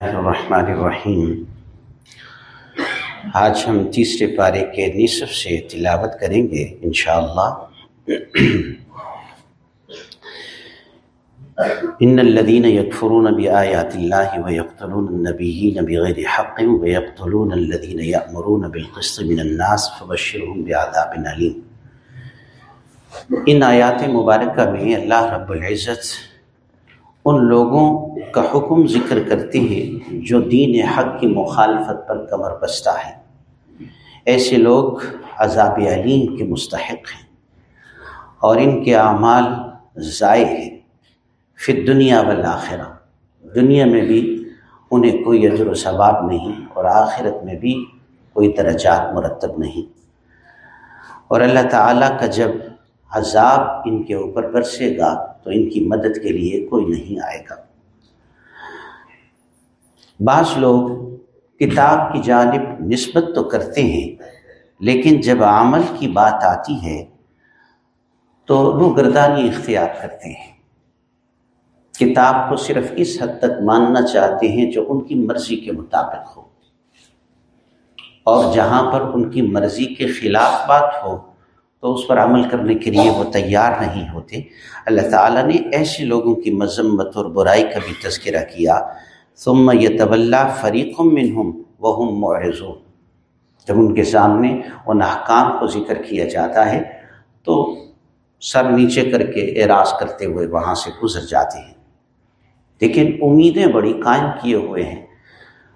الرحمن الرحیم۔ آج ہم تیسرے پارے کے نصف سے تلاوت کریں گے، انشاءاللہ۔ ان الذين يكفرون بآيات الله ويقتلون النبيين بغير حق ويقتلون الذين يأمرون بالقسط من الناس فبشرهم بعذاب أليم ان آیات مبارکہ میں اللہ رب العزت ان لوگوں کا حکم ذکر کرتے ہیں جو دین حق کی مخالفت پر کمر بستہ ہے ایسے لوگ عذاب علیم کے مستحق ہیں اور ان کے اعمال ضائع ہیں۔ پھر دنیا والآخرہ۔ دنیا میں بھی انہیں کوئی اجر و ثواب نہیں اور آخرت میں بھی کوئی درجات مرتب نہیں۔ اور اللہ تعالیٰ کا جب عذاب ان کے اوپر برسے گا تو ان کی مدد کے لیے کوئی نہیں آئے گا۔ بعض لوگ کتاب کی جانب نسبت تو کرتے ہیں، لیکن جب عمل کی بات آتی ہے تو وہ گردانی اختیار کرتے ہیں۔ کتاب کو صرف اس حد تک ماننا چاہتے ہیں جو ان کی مرضی کے مطابق ہو، اور جہاں پر ان کی مرضی کے خلاف بات ہو تو اس پر عمل کرنے کے لیے وہ تیار نہیں ہوتے۔ اللہ تعالیٰ نے ایسے لوگوں کی مذمت اور برائی کا بھی تذکرہ کیا۔ ثم یہ فریق منہم وہم معرضون۔ جب ان کے سامنے ان احکام کو ذکر کیا جاتا ہے تو سر نیچے کر کے اعراض کرتے ہوئے وہاں سے گزر جاتے ہیں۔ لیکن امیدیں بڑی قائم کیے ہوئے ہیں۔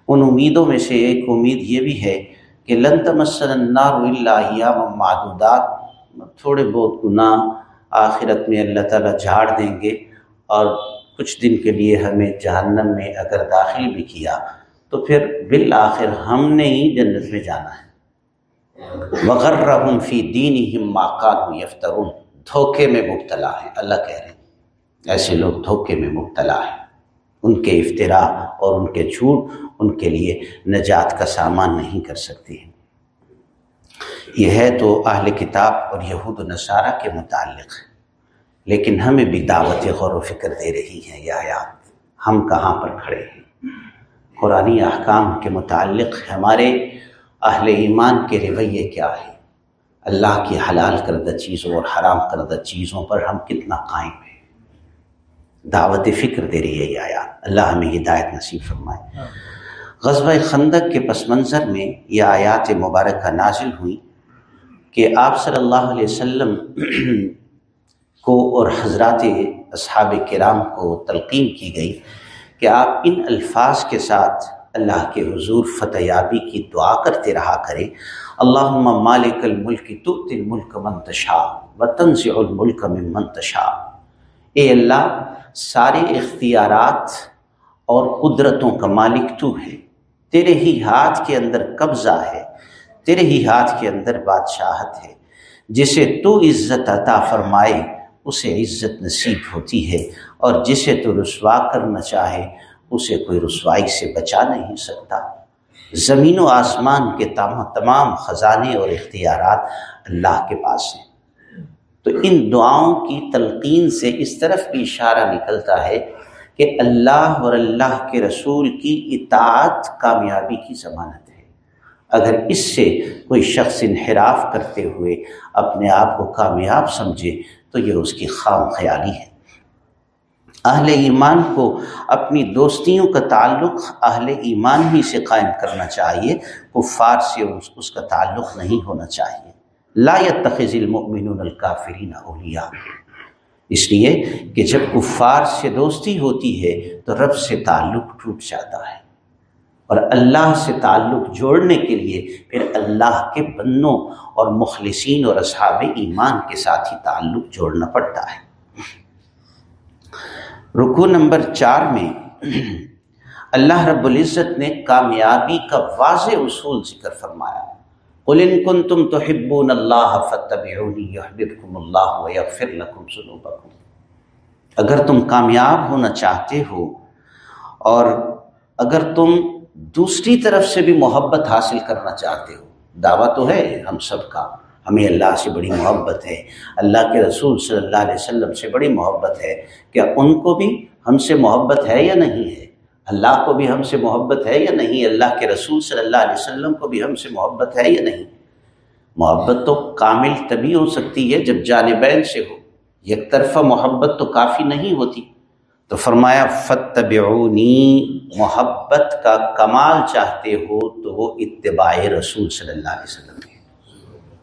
ان امیدوں میں سے ایک امید یہ بھی ہے کہ لن تمسن النار الا ایام معدودات۔ تھوڑے بہت گناہ آخرت میں اللہ تعالیٰ جھاڑ دیں گے اور کچھ دن کے لیے ہمیں جہنم میں اگر داخل بھی کیا تو پھر بالآخر ہم نے ہی جنت میں جانا ہے۔ وغیرہ فی دین ہی ماکان یفترون دھوکے میں مبتلا ہے اللہ کہہ رہے ہیں۔ ایسے لوگ دھوکے میں مبتلا ہیں۔ ان کے افطراء اور ان کے جھوٹ ان کے لیے نجات کا سامان نہیں کر سکتے ہیں۔ یہ ہے تو اہل کتاب اور یہود و نصارہ کے متعلق لیکن ہمیں بھی دعوت غور و فکر دے رہی ہیں یہ آیات۔ ہم کہاں پر کھڑے ہیں؟ قرآن احکام کے متعلق ہمارے اہل ایمان کے رویے کیا ہے اللہ کی حلال کردہ چیزوں اور حرام کردہ چیزوں پر ہم کتنا قائم ہیں؟ دعوت فکر دے رہی ہے یہ آیات۔ اللہ ہمیں ہدایت نصیب فرمائے۔ غزوہ خندق کے پس منظر میں یہ آیات مبارکہ نازل ہوئی کہ آپ صلی اللہ علیہ وسلم کو اور حضرات اصحاب کرام کو تلقین کی گئی کہ آپ ان الفاظ کے ساتھ اللہ کے حضور فتح یابی کی دعا کرتے رہا کریں۔ اللہ مالک الملک تؤت الملک منتشا و تنزع الملک من منتشا اے اللہ، سارے اختیارات اور قدرتوں کا مالک تو ہے۔ تیرے ہی ہاتھ کے اندر قبضہ ہے، تیرے ہی ہاتھ کے اندر بادشاہت ہے۔ جسے تو عزت عطا فرمائے، اسے عزت نصیب ہوتی ہے۔ اور جسے تو رسوا کرنا چاہے، اسے کوئی رسوائی سے بچا نہیں سکتا۔ زمین و آسمان کے تمام خزانے اور اختیارات اللہ کے پاس ہیں۔ تو ان دعاؤں کی تلقین سے اس طرف بھی اشارہ نکلتا ہے کہ اللہ اور اللہ کے رسول کی اطاعت کامیابی کی ضمانت ہے۔ اگر اس سے کوئی شخص انحراف کرتے ہوئے اپنے آپ کو کامیاب سمجھے، تو یہ اس کی خام خیالی ہے۔ اہل ایمان کو اپنی دوستیوں کا تعلق اہل ایمان ہی سے قائم کرنا چاہیے، کفار سے اس کا تعلق نہیں ہونا چاہیے۔ لا يتخذ المؤمنون الکافرین اولیاء۔ اس لیے کہ جب کفار سے دوستی ہوتی ہے تو رب سے تعلق ٹوٹ جاتا ہے اور اللہ سے تعلق جوڑنے کے لیے پھر اللہ کے بنوں اور مخلصین اور اصحاب ایمان کے ساتھ ہی تعلق جوڑنا پڑتا ہے۔ رکو نمبر چار میں اللہ رب العزت نے کامیابی کا واضح اصول ذکر فرمایا۔ قل ان کنتم تحبون اللہ فاتبعونی یحببکم اللہ ویغفر لکم ذنوبکم۔ اگر تم کامیاب ہونا چاہتے ہو اور اگر تم دوسری طرف سے بھی محبت حاصل کرنا چاہتے ہو، دعویٰ تو ہے ہم سب کا۔ ہمیں اللہ سے بڑی محبت ہے۔ اللہ کے رسول صلی اللہ علیہ وسلم سے بڑی محبت ہے۔ کیا ان کو بھی ہم سے محبت ہے یا نہیں ہے؟ اللہ کو بھی ہم سے محبت ہے یا نہیں؟ اللہ کے رسول صلی اللہ علیہ وسلم کو بھی ہم سے محبت ہے یا نہیں؟ محبت تو کامل تبھی ہو سکتی ہے جب جانبین سے ہو۔ یک طرفہ محبت تو کافی نہیں ہوتی۔ تو فرمایا فتبعونی محبت کا کمال چاہتے ہو تو وہ اتباع رسول صلی اللہ علیہ وسلم۔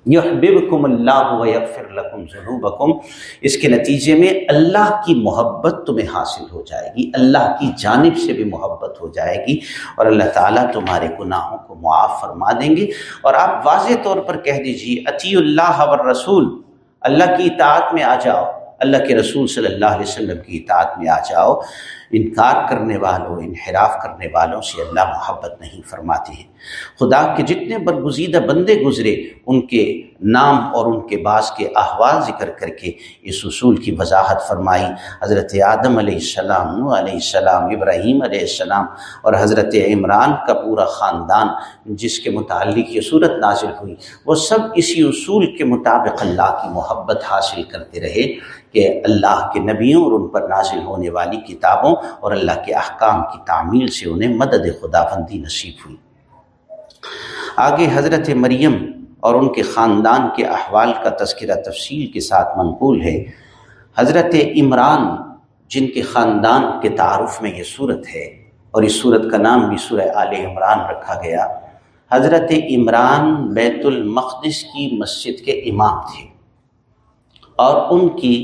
یحببکم اللہ و یغفر لکم ذنوبکم۔ اس کے نتیجے میں اللہ کی محبت تمہیں حاصل ہو جائے گی، اللہ کی جانب سے بھی محبت ہو جائے گی۔ اور اللہ تعالیٰ تمہارے گناہوں کو معاف فرما دیں گے۔ اور آپ واضح طور پر کہہ دیجیے اتی اللہ و رسول اللہ کی اطاعت میں آ جاؤ۔ اللہ کے رسول صلی اللہ علیہ وسلم کی اطاعت میں آ جاؤ۔ انکار کرنے والوں، انحراف کرنے والوں سے اللہ محبت نہیں فرماتے ہیں۔ خدا کے جتنے برگزیدہ بندے گزرے، ان کے نام اور ان کے بعض کے احوال ذکر کر کے اس اصول کی وضاحت فرمائی۔ حضرت آدم علیہ السلام نو علیہ السلام، ابراہیم علیہ السلام اور حضرت عمران کا پورا خاندان جس کے متعلق یہ صورت نازل ہوئی، وہ سب اسی اصول کے مطابق اللہ کی محبت حاصل کرتے رہے کہ اللہ کے نبیوں اور ان پر نازل ہونے والی کتابوں اور اللہ کے احکام کی تعمیل سے انہیں مدد خدا بندی نصیب ہوئی۔ آگے حضرت مریم اور ان کے خاندان کے احوال کا تذکرہ تفصیل کے ساتھ منقول ہے۔ حضرت عمران، جن کے خاندان کے تعارف میں یہ صورت ہے، اور اس صورت کا نام بھی سورہ آل عمران رکھا گیا۔ حضرت عمران بیت المقدس کی مسجد کے امام تھے اور ان کی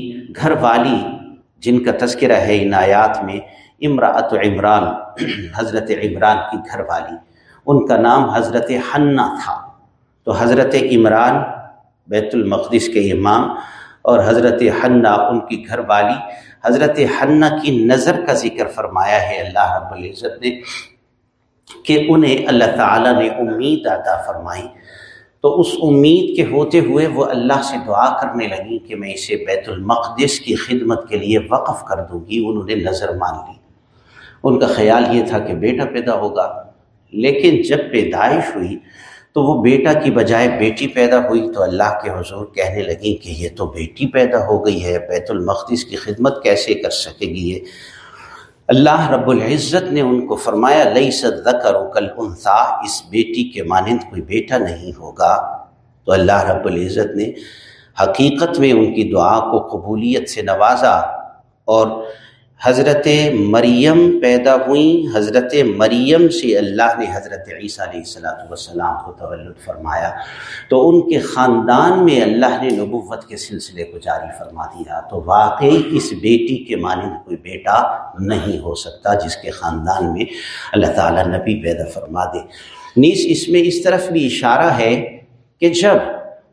گھر والی جن کا تذکرہ ہے ان آیات میں امراۃ عمران، حضرت عمران کی گھر والی۔ ان کا نام حضرت حنہ تھا۔ تو حضرت عمران، بیت المقدس کے امام، اور حضرت حنہ ان کی گھر والی۔ حضرت حنہ کی نظر کا ذکر فرمایا ہے اللہ رب العزت نے، کہ انہیں اللہ تعالیٰ نے امید عطا فرمائی۔ تو اس امید کے ہوتے ہوئے وہ اللہ سے دعا کرنے لگی کہ میں اسے بیت المقدس کی خدمت کے لیے وقف کر دوں گی، انہوں نے نظر مان لی۔ ان کا خیال یہ تھا کہ بیٹا پیدا ہوگا، لیکن جب پیدائش ہوئی تو وہ بیٹا کی بجائے بیٹی پیدا ہوئی تو اللہ کے حضور کہنے لگی کہ یہ تو بیٹی پیدا ہو گئی ہے، بیت المقدس کی خدمت کیسے کر سکے گی یہ؟ اللہ رب العزت نے ان کو فرمایا لئی صدر و کل انسا اس بیٹی کے مانند کوئی بیٹا نہیں ہوگا۔ تو اللہ رب العزت نے حقیقت میں ان کی دعا کو قبولیت سے نوازا اور حضرت مریم پیدا ہوئیں۔ حضرت مریم سے اللہ نے حضرت عیسیٰ علیہ السلاۃ والسلام کو تولد فرمایا۔ تو ان کے خاندان میں اللہ نے نبوت کے سلسلے کو جاری فرما دیا۔ تو واقعی اس بیٹی کے مانند کوئی بیٹا نہیں ہو سکتا جس کے خاندان میں اللہ تعالیٰ نبی پیدا فرما دے۔ نیز اس میں اس طرف بھی اشارہ ہے کہ جب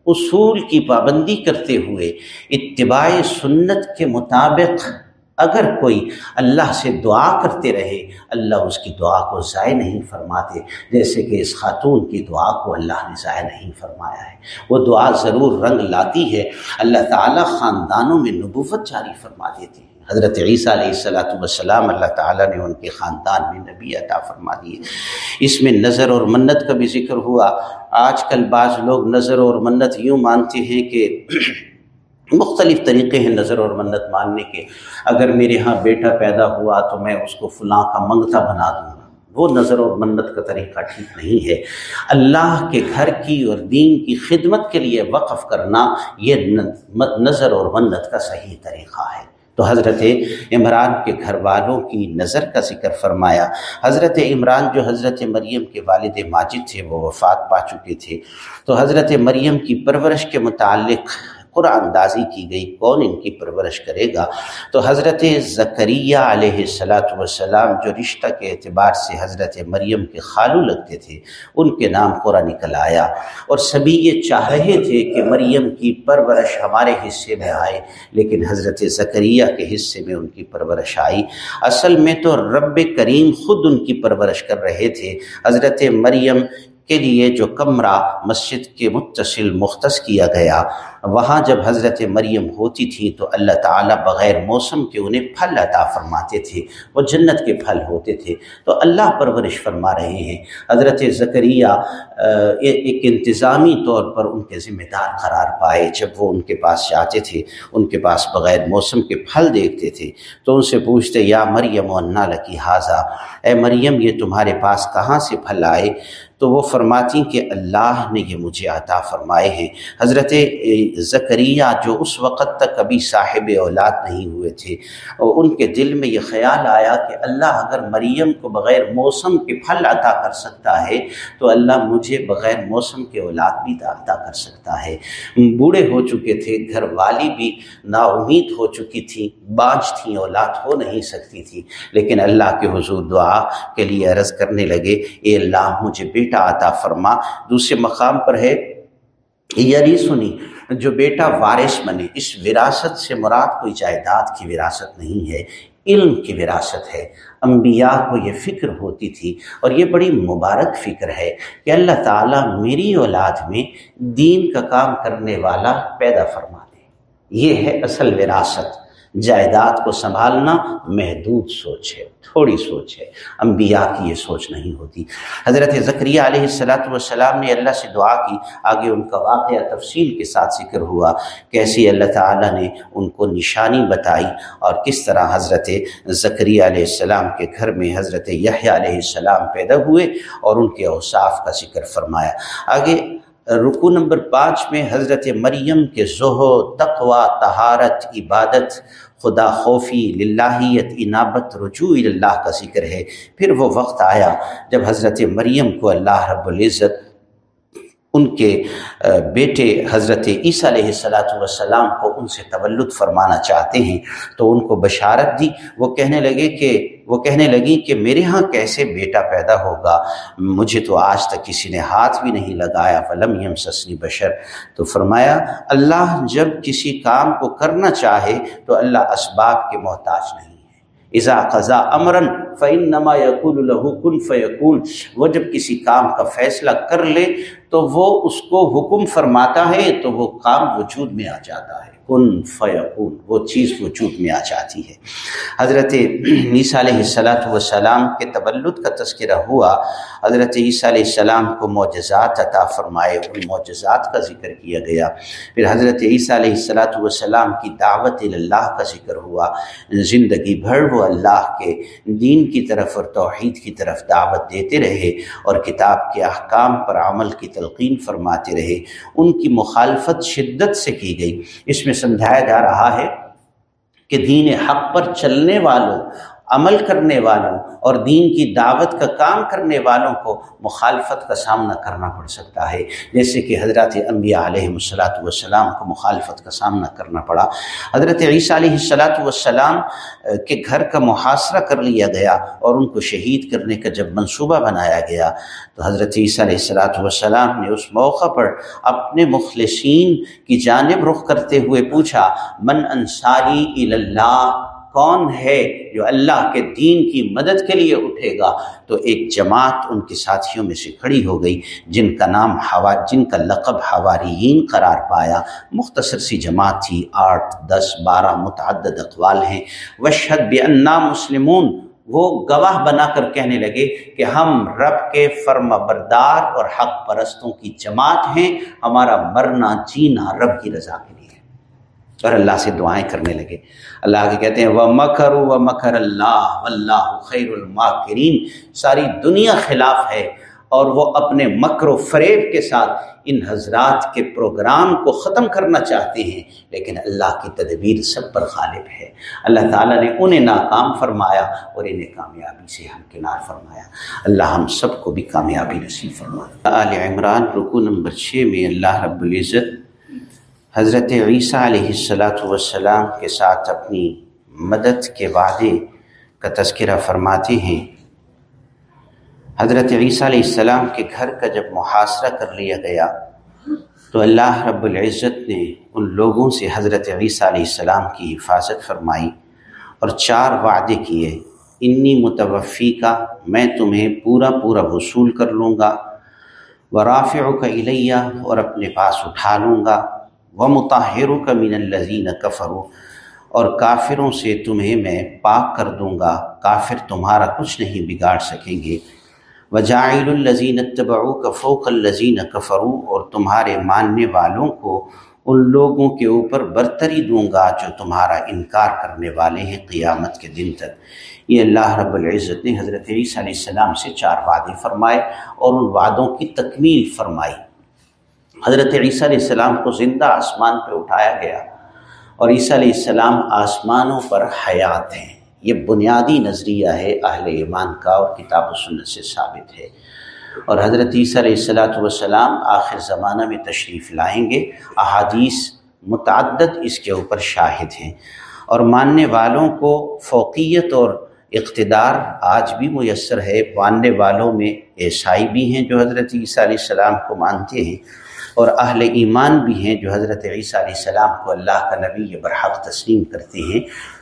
اصول کی پابندی کرتے ہوئے اتباع سنت کے مطابق اگر کوئی اللہ سے دعا کرتے رہے، اللہ اس کی دعا کو ضائع نہیں فرماتے، جیسے کہ اس خاتون کی دعا کو اللہ نے ضائع نہیں فرمایا ہے۔ وہ دعا ضرور رنگ لاتی ہے، اللہ تعالیٰ خاندانوں میں نبوت جاری فرما دیتے ہیں۔ حضرت عیسیٰ علیہ السلاۃ والسلام اللہ تعالیٰ نے ان کے خاندان میں نبی عطا فرما دیے۔ اس میں نظر اور منت کا بھی ذکر ہوا۔ آج کل بعض لوگ نظر اور منت یوں مانتے ہیں کہ مختلف طریقے ہیں نظر اور منت ماننے کے۔ اگر میرے ہاں بیٹا پیدا ہوا تو میں اس کو فلاں کا منگتا بنا دوں گا۔ وہ نظر اور منت کا طریقہ ٹھیک نہیں ہے۔ اللہ کے گھر کی اور دین کی خدمت کے لیے وقف کرنا یہ نظر اور منت کا صحیح طریقہ ہے۔ تو حضرت عمران کے گھر والوں کی نظر کا ذکر فرمایا۔ حضرت عمران جو حضرت مریم کے والد ماجد تھے وہ وفات پا چکے تھے۔ تو حضرت مریم کی پرورش کے متعلق قرآن اندازی کی گئی، کون ان کی پرورش کرے گا؟ تو حضرت زکریہ علیہ السلاۃ والسلام جو رشتہ کے اعتبار سے حضرت مریم کے خالو لگتے تھے، ان کے نام قرآن نکل آیا۔ اور سبھی یہ چاہ رہے تھے کہ مریم کی پرورش ہمارے حصے میں آئے، لیکن حضرت زکریہ کے حصے میں ان کی پرورش آئی۔ اصل میں تو رب کریم خود ان کی پرورش کر رہے تھے۔ حضرت مریم کے لیے جو کمرہ مسجد کے متصل مختص کیا گیا۔ وہاں جب حضرت مریم ہوتی تھی تو اللہ تعالیٰ بغیر موسم کے انہیں پھل عطا فرماتے تھے، وہ جنت کے پھل ہوتے تھے۔ تو اللہ پرورش فرما رہے ہیں۔ حضرت ذکریہ ایک انتظامی طور پر ان کے ذمہ دار قرار پائے جب وہ ان کے پاس جاتے تھے، ان کے پاس بغیر موسم کے پھل دیکھتے تھے۔ تو ان سے پوچھتے، یا مریم و لکی حاضہ اے مریم، یہ تمہارے پاس کہاں سے پھل آئے؟ تو وہ فرماتی کہ اللہ نے یہ مجھے عطا فرمائے ہیں۔ حضرت زکریہ جو اس وقت تک کبھی صاحب اولاد نہیں ہوئے تھے، اور ان کے دل میں یہ خیال آیا کہ اللہ اگر مریم کو بغیر موسم کے پھل عطا کر سکتا ہے، تو اللہ مجھے بغیر موسم کے اولاد بھی عطا کر سکتا ہے۔ بوڑھے ہو چکے تھے، گھر والی بھی نا امید ہو چکی تھی بانج تھیں اولاد ہو نہیں سکتی تھی۔ لیکن اللہ کے حضور دعا کے لیے عرض کرنے لگے، اے اللہ مجھے بے بیٹا عطا فرما۔ دوسرے مقام پر ہے یعنی سنی، جو بیٹا وارث بنے۔ اس وراثت سے مراد کوئی جائیداد کی وراثت نہیں ہے، علم کی وراثت ہے۔ انبیاء کو یہ فکر ہوتی تھی اور یہ بڑی مبارک فکر ہے کہ اللہ تعالیٰ میری اولاد میں دین کا کام کرنے والا پیدا فرما دے۔ یہ ہے اصل وراثت۔ جائیداد کو سنبھالنا محدود سوچ ہے، تھوڑی سوچ ہے۔ انبیاء کی یہ سوچ نہیں ہوتی۔ حضرت ذکریہ علیہ السلاۃ والسلام نے اللہ سے دعا کی، آگے ان کا واقعہ تفصیل کے ساتھ ذکر ہوا۔ کیسے اللہ تعالیٰ نے ان کو نشانی بتائی اور کس طرح حضرت ذکریہ علیہ السلام کے گھر میں حضرت یحییٰ علیہ السلام پیدا ہوئے اور ان کے اوصاف کا ذکر فرمایا۔ آگے رکو نمبر پانچ میں حضرت مریم کے ظہو تقوا تہارت عبادت، خدا خوفی، للہیت انابت رجوع اللہ کا ذکر ہے۔ پھر وہ وقت آیا جب حضرت مریم کو اللہ رب العزت ان کے بیٹے حضرت عیسیٰ علیہ السلاۃ والسلام کو ان سے تولد فرمانا چاہتے ہیں۔ تو ان کو بشارت دی۔ وہ کہنے لگے کہ، وہ کہنے لگی کہ میرے ہاں کیسے بیٹا پیدا ہوگا؟ مجھے تو آج تک کسی نے ہاتھ بھی نہیں لگایا۔ فلم یم سسنی بشر۔ تو فرمایا، اللہ جب کسی کام کو کرنا چاہے تو اللہ اسباب کے محتاج نہیں ازا قضا امراً فعن نما یقول الہو کن فیقول وہ جب کسی کام کا فیصلہ کر لے تو وہ اس کو حکم فرماتا ہے تو وہ کام وجود میں آ جاتا ہے۔ کن فیقون وہ چیز وجود میں آ جاتی ہے۔ حضرت عیسیٰ علیہ السلاۃ والسلام کے تبلد کا تذکرہ ہوا۔ حضرت عیسیٰ علیہ السلام کو معجزات عطا فرمائے، ان معجزات کا ذکر کیا گیا۔ پھر حضرت عیسیٰ علیہ السلاۃ والسلام کی دعوت اللہ کا ذکر ہوا۔ زندگی بھر وہ اللہ کے دین کی طرف اور توحید کی طرف دعوت دیتے رہے اور کتاب کے احکام پر عمل کی طرف تلقین فرماتے رہے۔ ان کی مخالفت شدت سے کی گئی۔ اس میں سمجھایا جا رہا ہے کہ دین حق پر چلنے والوں، عمل کرنے والوں اور دین کی دعوت کا کام کرنے والوں کو مخالفت کا سامنا کرنا پڑ سکتا ہے۔ جیسے کہ حضرت انبیاء علیہ السلاۃ والسلام کو مخالفت کا سامنا کرنا پڑا۔ حضرت عیسیٰ علیہ السلاۃ والسلام کے گھر کا محاصرہ کر لیا گیا اور ان کو شہید کرنے کا جب منصوبہ بنایا گیا، تو حضرت عیسیٰ علیہ السلاۃ والسلام نے اس موقع پر اپنے مخلصین کی جانب رخ کرتے ہوئے پوچھا، من انصاری اللہ؟ کون ہے جو اللہ کے دین کی مدد کے لیے اٹھے گا؟ تو ایک جماعت ان کے ساتھیوں میں سے کھڑی ہو گئی، جن کا نام ہوا جن کا لقب حواریین قرار پایا۔ مختصر سی جماعت تھی، آٹھ، دس، بارہ متعدد اقوال ہیں۔ وشد بنا مسلمون، وہ گواہ بنا کر کہنے لگے کہ ہم رب کے فرم بردار اور حق پرستوں کی جماعت ہیں، ہمارا مرنا جینا رب کی رضا کے لیے۔ اور اللہ سے دعائیں کرنے لگے۔ اللہ کے کہتے ہیں وہ مکر و مکر اللہ اللہ خیر الماکرین ساری دنیا خلاف ہے اور وہ اپنے مکر و فریب کے ساتھ ان حضرات کے پروگرام کو ختم کرنا چاہتے ہیں، لیکن اللہ کی تدبیر سب پر غالب ہے۔ اللہ تعالیٰ نے انہیں ناکام فرمایا اور انہیں کامیابی سے ہم کنار فرمایا۔ اللہ ہم سب کو بھی کامیابی نصیب فرمایا آل عمران رکو نمبر چھ میں اللہ رب العزت حضرت عیسیٰ علیہ السلاۃ والسلام کے ساتھ اپنی مدد کے وعدے کا تذکرہ فرماتے ہیں۔ حضرت عیسیٰ علیہ السلام کے گھر کا جب محاصرہ کر لیا گیا، تو اللہ رب العزت نے ان لوگوں سے حضرت عیسیٰ علیہ السلام کی حفاظت فرمائی اور چار وعدے کیے۔ انی متوفی کا میں تمہیں پورا پورا وصول کر لوں گا ورافع کا الیہ اور اپنے پاس اٹھا لوں گا۔ و متحر کا مین الزین کفرو اور کافروں سے تمہیں میں پاک کر دوں گا۔ کافر تمہارا کچھ نہیں بگاڑ سکیں گے۔ وجائل الزین اتبعو کفوق الزین کفرو اور تمہارے ماننے والوں کو ان لوگوں کے اوپر برتری دوں گا جو تمہارا انکار کرنے والے ہیں قیامت کے دن تک۔ یہ اللہ رب العزت نے حضرت عیسیٰ علیہ السلام سے چار وعدے فرمائے اور ان وعدوں کی تکمیل فرمائی۔ حضرت عیسیٰ علیہ السلام کو زندہ آسمان پہ اٹھایا گیا اور عیسیٰ علیہ السلام آسمانوں پر حیات ہیں۔ یہ بنیادی نظریہ ہے، اہل ایمان کا اور کتاب و سنت سے ثابت ہے۔ اور حضرت عیسیٰ علیہ السلاۃ والسلام آخر زمانہ میں تشریف لائیں گے۔ احادیث متعدد اس کے اوپر شاہد ہیں۔ اور ماننے والوں کو فوقیت اور اقتدار آج بھی میسر ہے۔ ماننے والوں میں عیسائی بھی ہیں جو حضرت عیسیٰ علیہ السلام کو مانتے ہیں۔ اور اہل ایمان بھی ہیں جو حضرت عیسیٰ علیہ السلام کو اللہ کا نبی برحق تسلیم کرتے ہیں۔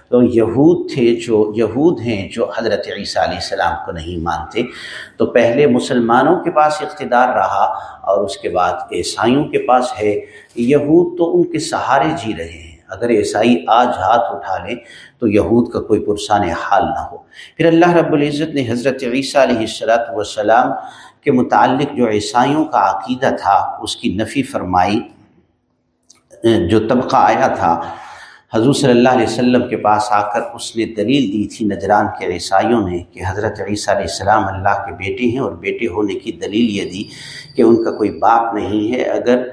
تو یہود تھے جو یہود ہیں جو حضرت عیسیٰ علیہ السلام کو نہیں مانتے۔ تو پہلے مسلمانوں کے پاس اقتدار رہا اور اس کے بعد عیسائیوں کے پاس ہے۔ یہود تو ان کے سہارے جی رہے ہیں۔ اگر عیسائی آج ہاتھ اٹھا لیں تو یہود کا کوئی پرسان حال نہ ہو۔ پھر اللہ رب العزت نے حضرت عیسیٰ علیہ السلاۃ والسلام کے متعلق جو عیسائیوں کا عقیدہ تھا، اس کی نفی فرمائی جو طبقہ آیا تھا، حضور صلی اللہ علیہ وسلم کے پاس آ کر اس نے دلیل دی تھی نجران کے عیسائیوں نے کہ حضرت عیسیٰ علیہ السلام اللہ کے بیٹے ہیں اور بیٹے ہونے کی دلیل یہ دی کہ ان کا کوئی باپ نہیں ہے۔ اگر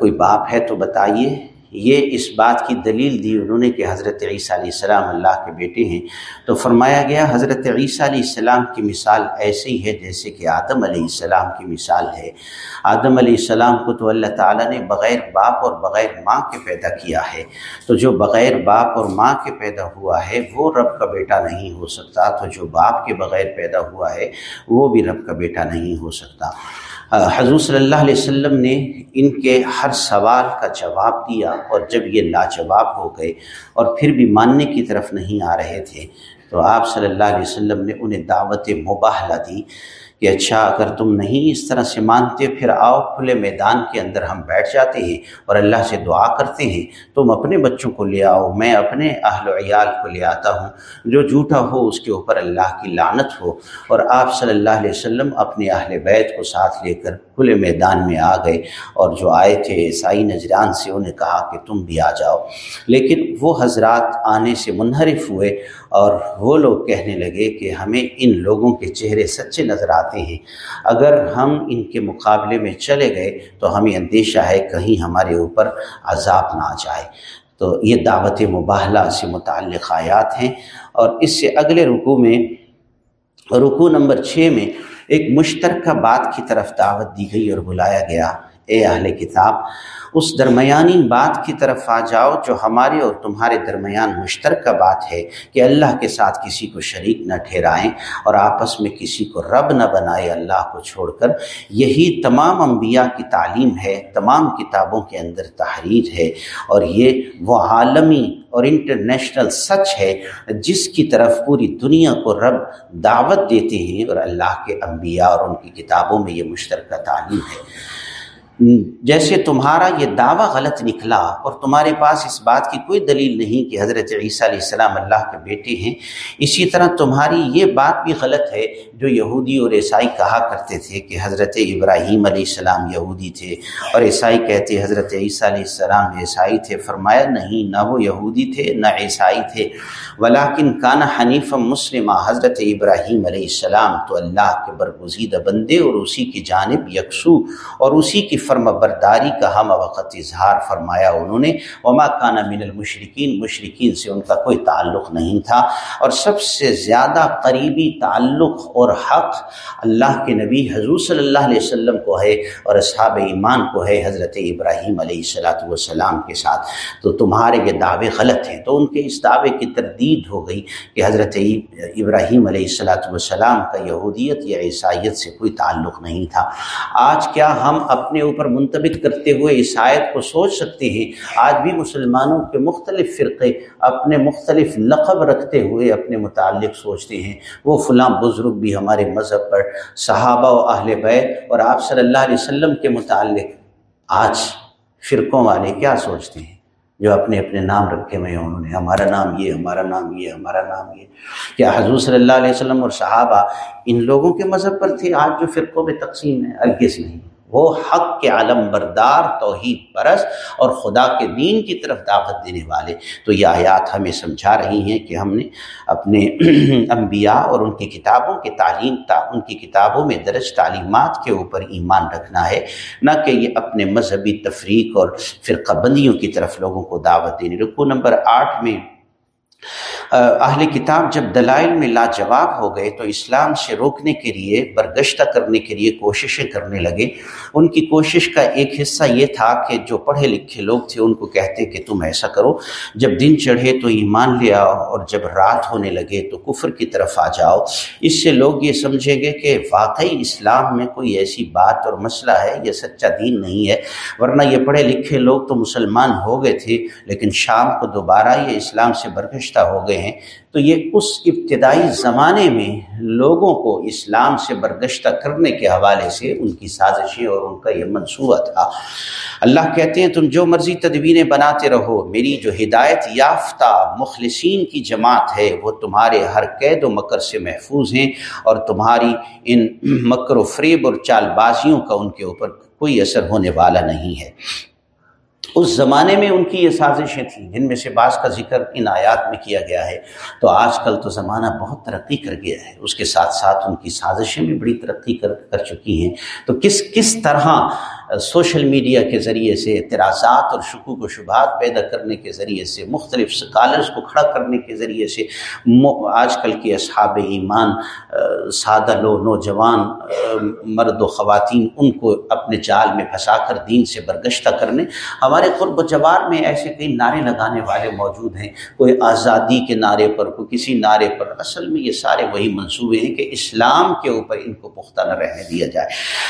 کوئی باپ ہے تو بتائیے یہ اس بات کی دلیل دی انہوں نے کہ حضرت عیسیٰ علیہ السلام اللہ کے بیٹے ہیں۔ تو فرمایا گیا، حضرت عیسیٰ علیہ السلام کی مثال ایسی ہے جیسے کہ آدم علیہ السلام کی مثال ہے۔ آدم علیہ السلام کو تو اللہ تعالیٰ نے بغیر باپ اور بغیر ماں کے پیدا کیا ہے۔ تو جو بغیر باپ اور ماں کے پیدا ہوا ہے، وہ رب کا بیٹا نہیں ہو سکتا۔ تو جو باپ کے بغیر پیدا ہوا ہے، وہ بھی رب کا بیٹا نہیں ہو سکتا۔ حضور صلی اللہ علیہ وسلم نے ان کے ہر سوال کا جواب دیا اور جب یہ لاجواب ہو گئے اور پھر بھی ماننے کی طرف نہیں آ رہے تھے، تو آپ صلی اللہ علیہ وسلم نے انہیں دعوت مباہلہ دی۔ کہ اچھا اگر تم نہیں اس طرح سے مانتے، پھر آؤ کھلے میدان کے اندر ہم بیٹھ جاتے ہیں اور اللہ سے دعا کرتے ہیں۔ تم اپنے بچوں کو لے آؤ، میں اپنے اہل و عیال کو لے آتا ہوں۔ جو جھوٹا ہو، اس کے اوپر اللہ کی لانت ہو۔ اور آپ صلی اللہ علیہ وسلم اپنے اہل بیت کو ساتھ لے کر کھلے میدان میں آ گئے اور جو آئے تھے عیسائی نجران سے انہیں کہا کہ تم بھی آ جاؤ۔ لیکن وہ حضرات آنے سے منحرف ہوئے اور وہ لوگ کہنے لگے کہ ہمیں ان لوگوں کے چہرے سچے نظر آتے ہیں۔ اگر ہم ان کے مقابلے میں چلے گئے تو ہمیں اندیشہ ہے کہیں ہمارے اوپر عذاب نہ آ جائے۔ تو یہ دعوت مباہلہ سے متعلق آیات ہیں اور اس سے اگلے رکوع میں، رکوع نمبر چھ میں ایک مشترکہ بات کی طرف دعوت دی گئی اور بلایا گیا۔ اے اہل کتاب، اس درمیانی بات کی طرف آ جاؤ جو ہمارے اور تمہارے درمیان مشترکہ بات ہے کہ اللہ کے ساتھ کسی کو شریک نہ ٹھہرائیں اور آپس میں کسی کو رب نہ بنائے اللہ کو چھوڑ کر۔ یہی تمام انبیاء کی تعلیم ہے، تمام کتابوں کے اندر تحریر ہے اور یہ وہ عالمی اور انٹرنیشنل سچ ہے جس کی طرف پوری دنیا کو رب دعوت دیتے ہیں اور اللہ کے انبیاء اور ان کی کتابوں میں یہ مشترکہ تعلیم ہے۔ جیسے تمہارا یہ دعویٰ غلط نکلا اور تمہارے پاس اس بات کی کوئی دلیل نہیں کہ حضرت عیسیٰ علیہ السلام اللہ کے بیٹے ہیں، اسی طرح تمہاری یہ بات بھی غلط ہے جو یہودی اور عیسائی کہا کرتے تھے کہ حضرت ابراہیم علیہ السلام یہودی تھے اور عیسائی کہتے حضرت عیسیٰ علیہ السلام عیسائی تھے، فرمایا نہیں، نہ وہ یہودی تھے نہ عیسائی تھے۔ ولاکن کان حنیف مسلمہ حضرت ابراہیم علیہ السلام تو اللہ کے برگزیدہ بندے اور اسی کی جانب یکسو اور اسی کی فرم برداری کا ہم وقت اظہار فرمایا انہوں نے۔ وما کانا من المشرقین مشرقین سے ان کا کوئی تعلق نہیں تھا۔ اور سب سے زیادہ قریبی تعلق اور حق اللہ کے نبی حضور صلی اللہ علیہ وسلم کو ہے اور اصحاب ایمان کو ہے حضرت ابراہیم علیہ السلاۃ والسلام کے ساتھ۔ تو تمہارے یہ دعوے غلط ہیں۔ تو ان کے اس دعوے کی تردید ہو گئی کہ حضرت ابراہیم علیہ السلاۃ والسلام کا یہودیت یا عیسائیت سے کوئی تعلق نہیں تھا۔ آج کیا ہم اپنے اوپر منتبت کرتے ہوئے اس آیت کو سوچ سکتے ہیں؟ آج بھی مسلمانوں کے مختلف فرقے اپنے مختلف لقب رکھتے ہوئے اپنے متعلق سوچتے ہیں۔ وہ فلاں بزرگ بھی ہمارے مذہب پر صحابہ و اہل بیت اور آپ صلی اللہ علیہ وسلم کے متعلق آج فرقوں والے کیا سوچتے ہیں؟ جو اپنے اپنے نام رکھے ہوئے ہیں انہوں نے، ہمارا نام یہ، ہمارا نام یہ، ہمارا نام یہ۔ کیا حضور صلی اللہ علیہ وسلم اور صحابہ ان لوگوں کے مذہب پر تھے؟ آج جو فرقوں میں تقسیم ہے ارگز نہیں۔ وہ حق کے علم بردار، توحید پرس اور خدا کے دین کی طرف دعوت دینے والے۔ تو یہ آیات ہمیں سمجھا رہی ہیں کہ ہم نے اپنے انبیاء اور ان کی کتابوں کے تعلیم تا، ان کی کتابوں میں درج تعلیمات کے اوپر ایمان رکھنا ہے، نہ کہ یہ اپنے مذہبی تفریق اور فرقہ بندیوں کی طرف لوگوں کو دعوت دینی رکو نمبر آٹھ میں اہل کتاب جب دلائل میں لاجواب ہو گئے تو اسلام سے روکنے کے لیے، برگشتہ کرنے کے لیے کوششیں کرنے لگے۔ ان کی کوشش کا ایک حصہ یہ تھا کہ جو پڑھے لکھے لوگ تھے ان کو کہتے کہ تم ایسا کرو، جب دن چڑھے تو ایمان لے آؤ اور جب رات ہونے لگے تو کفر کی طرف آ جاؤ۔ اس سے لوگ یہ سمجھیں گے کہ واقعی اسلام میں کوئی ایسی بات اور مسئلہ ہے، یہ سچا دین نہیں ہے۔ ورنہ یہ پڑھے لکھے لوگ تو مسلمان ہو گئے تھے، لیکن شام کو دوبارہ یہ اسلام سے برگشتہ ہو گئے۔ ہیں، تو یہ اس ابتدائی زمانے میں لوگوں کو اسلام سے برگشتہ کرنے کے حوالے سے ان کی سازشیں اور ان کا یہ منصوبہ تھا۔ اللہ کہتے ہیں، تم جو مرضی تدبینیں بناتے رہو، میری جو ہدایت یافتہ مخلصین کی جماعت ہے، وہ تمہارے ہر قید و مکر سے محفوظ ہیں اور تمہاری ان مکر و فریب اور چال بازیوں کا ان کے اوپر کوئی اثر ہونے والا نہیں ہے۔ اس زمانے میں ان کی یہ سازشیں تھیں، جن میں سے بعض کا ذکر ان آیات میں کیا گیا ہے۔ تو آج کل تو زمانہ بہت ترقی کر گیا ہے، اس کے ساتھ ساتھ ان کی سازشیں بھی بڑی ترقی کر کر چکی ہیں۔ تو کس کس طرح سوشل میڈیا کے ذریعے سے اعتراضات اور شکوک و شبہات پیدا کرنے کے ذریعے سے، مختلف سکالرس کو کھڑا کرنے کے ذریعے سے آج کل کے اصحاب ایمان سادہ لو، نوجوان مرد و خواتین، ان کو اپنے جال میں پھنسا کر دین سے برگشتہ کرنے۔ ہمارے قرب و جوار میں ایسے کئی نعرے لگانے والے موجود ہیں۔ کوئی آزادی کے نعرے پر، کوئی کسی نعرے پر۔ اصل میں یہ سارے وہی منصوبے ہیں کہ اسلام کے اوپر ان کو پختہ نہ رہنے دیا جائے۔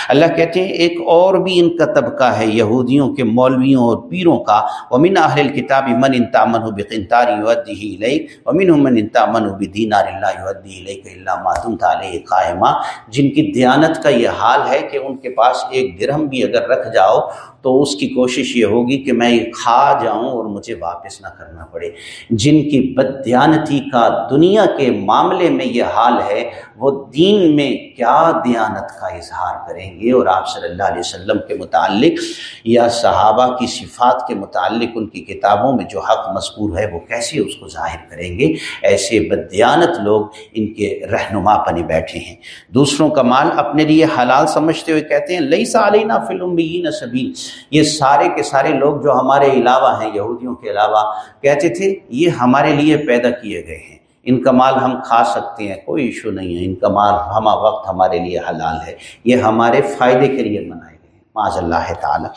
اللہ کہتے ہیں، ایک اور بھی ان کا طبقہ ہے یہودیوں کے مولویوں اور پیروں کا۔ ومن اہل کتاب من ان تامن ہو بقنتاری یودی لئی ومن من ان تامن ہو بدینار اللہ یودی لئی اللہ ماتم تعلیہ قائمہ جن کی دیانت کا یہ حال ہے کہ ان کے پاس ایک درہم بھی اگر رکھ جاؤ تو اس کی کوشش یہ ہوگی کہ میں یہ کھا جاؤں اور مجھے واپس نہ کرنا پڑے۔ جن کی بدیانتی کا دنیا کے معاملے میں یہ حال ہے وہ دین میں کیا دیانت کا اظہار کریں گے؟ اور آپ صلی اللہ علیہ وسلم کے متعلق یا صحابہ کی صفات کے متعلق ان کی کتابوں میں جو حق مذکور ہے، وہ کیسے اس کو ظاہر کریں گے؟ ایسے بدیانت لوگ ان کے رہنما پنے بیٹھے ہیں۔ دوسروں کا مال اپنے لیے حلال سمجھتے ہوئے کہتے ہیں لئی سالینا فلم سبیل یہ سارے کے سارے لوگ جو ہمارے علاوہ ہیں، یہودیوں کے علاوہ، کہتے تھے، یہ ہمارے لیے پیدا کیے گئے ہیں۔ ان کا مال ہم کھا سکتے ہیں، کوئی ایشو نہیں ہے۔ ان کا مال ہمہ وقت ہمارے لیے حلال ہے۔ یہ ہمارے فائدے کے لیے منائے گئے ہیں۔ معاذ اللہ تعالیٰ۔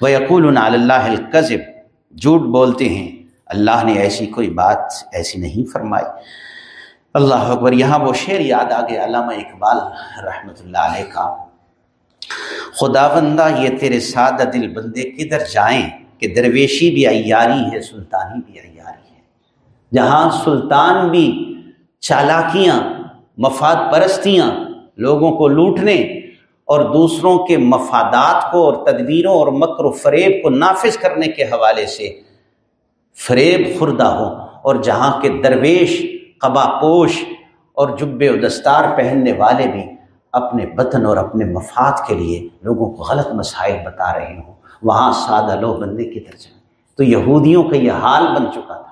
وہ یقول اللہ القذب جھوٹ بولتے ہیں۔ اللہ نے ایسی کوئی بات ایسی نہیں فرمائی۔ اللہ اکبر۔ یہاں وہ شعر یاد آ گیا۔ علامہ اقبال رحمۃ اللہ علیہ کا۔ خدا بندہ یہ تیرے سادہ دل بندے کدھر جائیں کہ درویشی بھی عیاری ہے، سلطانی بھی عیاری جہاں سلطان بھی چالاکیاں، مفاد پرستیاں لوگوں کو لوٹنے اور دوسروں کے مفادات کو اور تدبیروں اور مکر و فریب کو نافذ کرنے کے حوالے سے فریب خوردہ ہو اور جہاں کے درویش، قبا پوش اور جب و دستار پہننے والے بھی اپنے وطن اور اپنے مفاد کے لیے لوگوں کو غلط مسائل بتا رہے ہوں۔ وہاں سادہ لو بندے کی درجہ تو یہودیوں کا یہ حال بن چکا تھا۔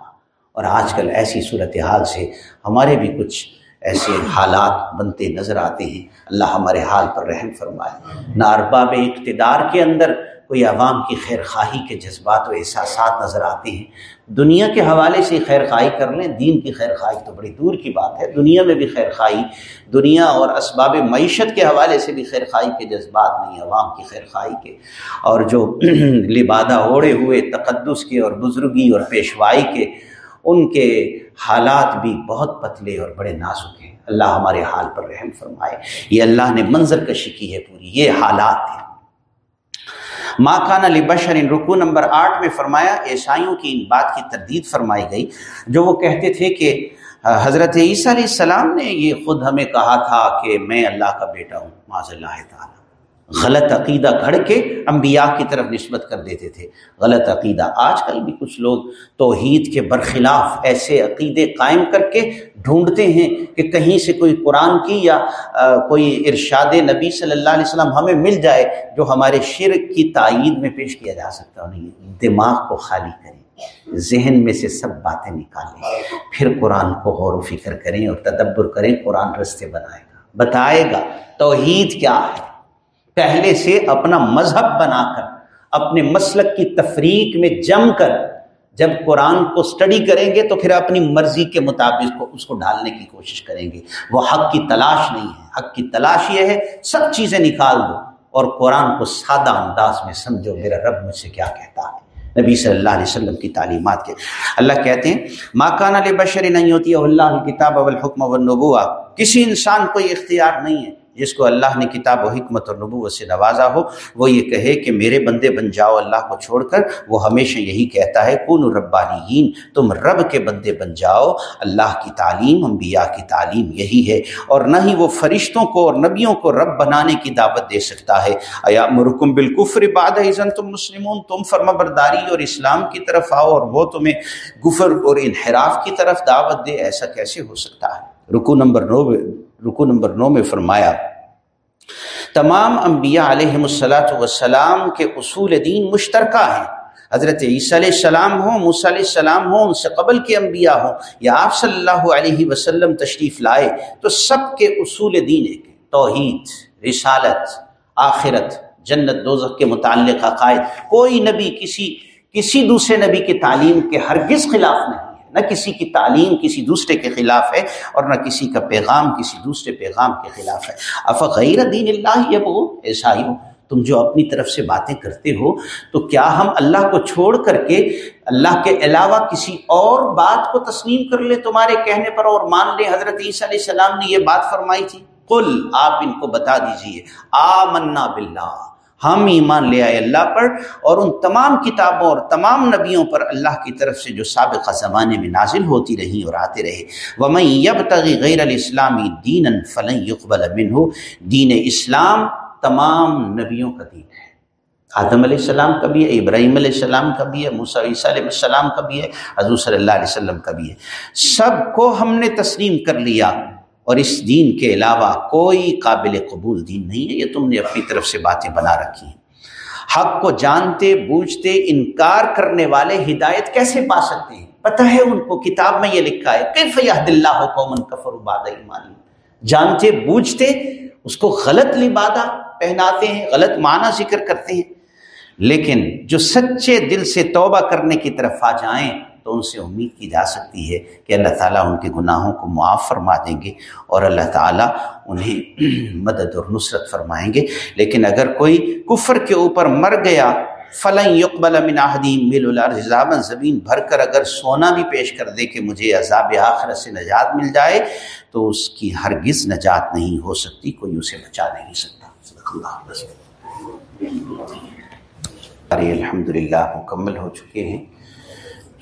اور آج کل ایسی صورت حال سے ہمارے بھی کچھ ایسے حالات بنتے نظر آتے ہیں۔ اللہ ہمارے حال پر رحم فرمائے۔ نہ ارباب اقتدار کے اندر کوئی عوام کی خیر خواہی کے جذبات و احساسات نظر آتے ہیں۔ دنیا کے حوالے سے خیر خواہی کر لیں، دین کی خیر خواہی تو بڑی دور کی بات ہے۔ دنیا میں بھی خیر خواہی دنیا اور اسباب معیشت کے حوالے سے بھی خیر خواہی کے جذبات نہیں، عوام کی خیر خواہی کے۔ اور جو لبادہ اوڑے ہوئے تقدس کے اور بزرگی اور پیشوائی کے ان کے حالات بھی بہت پتلے اور بڑے نازک ہیں۔ اللہ ہمارے حال پر رحم فرمائے۔ یہ اللہ نے منظر کشی کی ہے پوری۔ یہ حالات ہیں۔ ماں کان علی بشر ان رکو نمبر آٹھ میں فرمایا، عیسائیوں کی ان بات کی تردید فرمائی گئی، جو وہ کہتے تھے کہ، حضرت عیسیٰ علیہ السلام نے یہ خود ہمیں کہا تھا کہ میں اللہ کا بیٹا ہوں معذ اللہ تعالیٰ۔ غلط عقیدہ گھڑ کے انبیاء کی طرف نسبت کر دیتے تھے۔ غلط عقیدہ۔ آج کل بھی کچھ لوگ توحید کے برخلاف ایسے عقیدے قائم کر کے ڈھونڈتے ہیں کہ کہیں سے کوئی قرآن کی یا کوئی ارشاد نبی صلی اللہ علیہ وسلم ہمیں مل جائے جو ہمارے شرک کی تائید میں پیش کیا جا سکتا نہیں دماغ کو خالی کریں ذہن میں سے سب باتیں نکالیں۔ پھر قرآن کو غور و فکر کریں اور تدبر کریں۔ قرآن رستے بنائے گا، بتائے گا توحید کیا ہے۔ پہلے سے اپنا مذہب بنا کر، اپنے مسلک کی تفریق میں جم کر، جب قرآن کو سٹڈی کریں گے تو پھر اپنی مرضی کے مطابق اس کو ڈالنے کی کوشش کریں گے۔ وہ حق کی تلاش نہیں ہے۔ حق کی تلاش یہ ہے، سب چیزیں نکال دو اور قرآن کو سادہ انداز میں سمجھو میرا رب مجھ سے کیا کہتا ہے۔ نبی صلی اللہ علیہ وسلم کی تعلیمات کے۔ اللہ کہتے ہیں ماکان علیہ بشر نہیں ہوتی اللہ کتاب الحکم و کسی انسان کو یہ اختیار نہیں ہے جس کو اللہ نے کتاب و حکمت اور نبوت سے نوازا ہو، وہ یہ کہے کہ میرے بندے بن جاؤ اللہ کو چھوڑ کر، وہ ہمیشہ یہی کہتا ہے کون ربانیین، تم رب کے بندے بن جاؤ، اللہ کی تعلیم، انبیاء کی تعلیم یہی ہے، اور نہ ہی وہ فرشتوں کو اور نبیوں کو رب بنانے کی دعوت دے سکتا ہے۔ ایا مرکم بالکفر بعد ازن تم مسلمون، تم فرما برداری اور اسلام کی طرف آؤ اور وہ تمہیں گفر اور انحراف کی طرف دعوت دے، ایسا کیسے ہو سکتا ہے؟ رکو نمبر نو رکو نمبر نو میں فرمایا، تمام انبیاء علیہ السلاۃ وسلام کے اصول دین مشترکہ ہیں۔ حضرت عیسیٰ علیہ السلام ہوں، موسیٰ علیہ السلام ہوں، ان سے قبل کے انبیاء ہوں، یا آپ صلی اللہ علیہ وسلم تشریف لائے، تو سب کے اصول دین ایک توحید، رسالت، آخرت، جنت دوزخ کے متعلق عقائد کوئی نبی کسی کسی دوسرے نبی کی تعلیم کے ہرگز خلاف نہیں۔ نہ کسی کی تعلیم کسی دوسرے کے خلاف ہے اور نہ کسی کا پیغام کسی دوسرے پیغام کے خلاف ہے۔ اف غیر دین اللہ یہ وہ ایسا ہی ہو تم جو اپنی طرف سے باتیں کرتے ہو، تو کیا ہم اللہ کو چھوڑ کر کے اللہ کے علاوہ کسی اور بات کو تسلیم کر لیں تمہارے کہنے پر؟ اور مان لیں حضرت عیسیٰ علیہ السلام نے یہ بات فرمائی تھی۔ کل آپ ان کو بتا دیجیے۔ آ منا ہم ایمان لے آئے اللہ پر اور ان تمام کتابوں اور تمام نبیوں پر اللہ کی طرف سے جو سابقہ زمانے میں نازل ہوتی رہی اور آتے رہے۔ وہ یب تغی غیر الاسلامی دین فلن یقبل امن ہو دین اسلام تمام نبیوں کا دین ہے۔ آدم علیہ السلام کا بھی ہے، ابراہیم علیہ السلام کا بھی ہے، موسیٰ عیسیٰ علیہ السلام کا بھی ہے، حضور صلی اللہ علیہ وسلم کا بھی ہے۔ سب کو ہم نے تسلیم کر لیا۔ اور اس دین کے علاوہ کوئی قابل قبول دین نہیں ہے، یہ تم نے اپنی طرف سے باتیں بنا رکھی ہیں۔ حق کو جانتے، بوجھتے، انکار کرنے والے ہدایت کیسے پا سکتے ہیں؟ پتہ ہے ان کو کتاب میں یہ لکھا ہے، کیف یہد اللہ قومن کفر باد ایمانی جانتے، بوجھتے، اس کو غلط لبادہ پہناتے ہیں، غلط معنی ذکر کرتے ہیں۔ لیکن جو سچے دل سے توبہ کرنے کی طرف آ جائیں تو ان سے امید کی جا سکتی ہے کہ اللہ تعالیٰ ان کے گناہوں کو معاف فرما دیں گے اور اللہ تعالیٰ انہیں مدد اور نصرت فرمائیں گے۔ لیکن اگر کوئی کفر کے اوپر مر گیا فلاں یقبل من احدیم مل الارض زمین بھر کر اگر سونا بھی پیش کر دے کہ مجھے عذاب آخرت سے نجات مل جائے، تو اس کی ہرگز نجات نہیں ہو سکتی، کوئی اسے بچا نہیں سکتا۔ الحمد للہ مکمل ہو چکے ہیں۔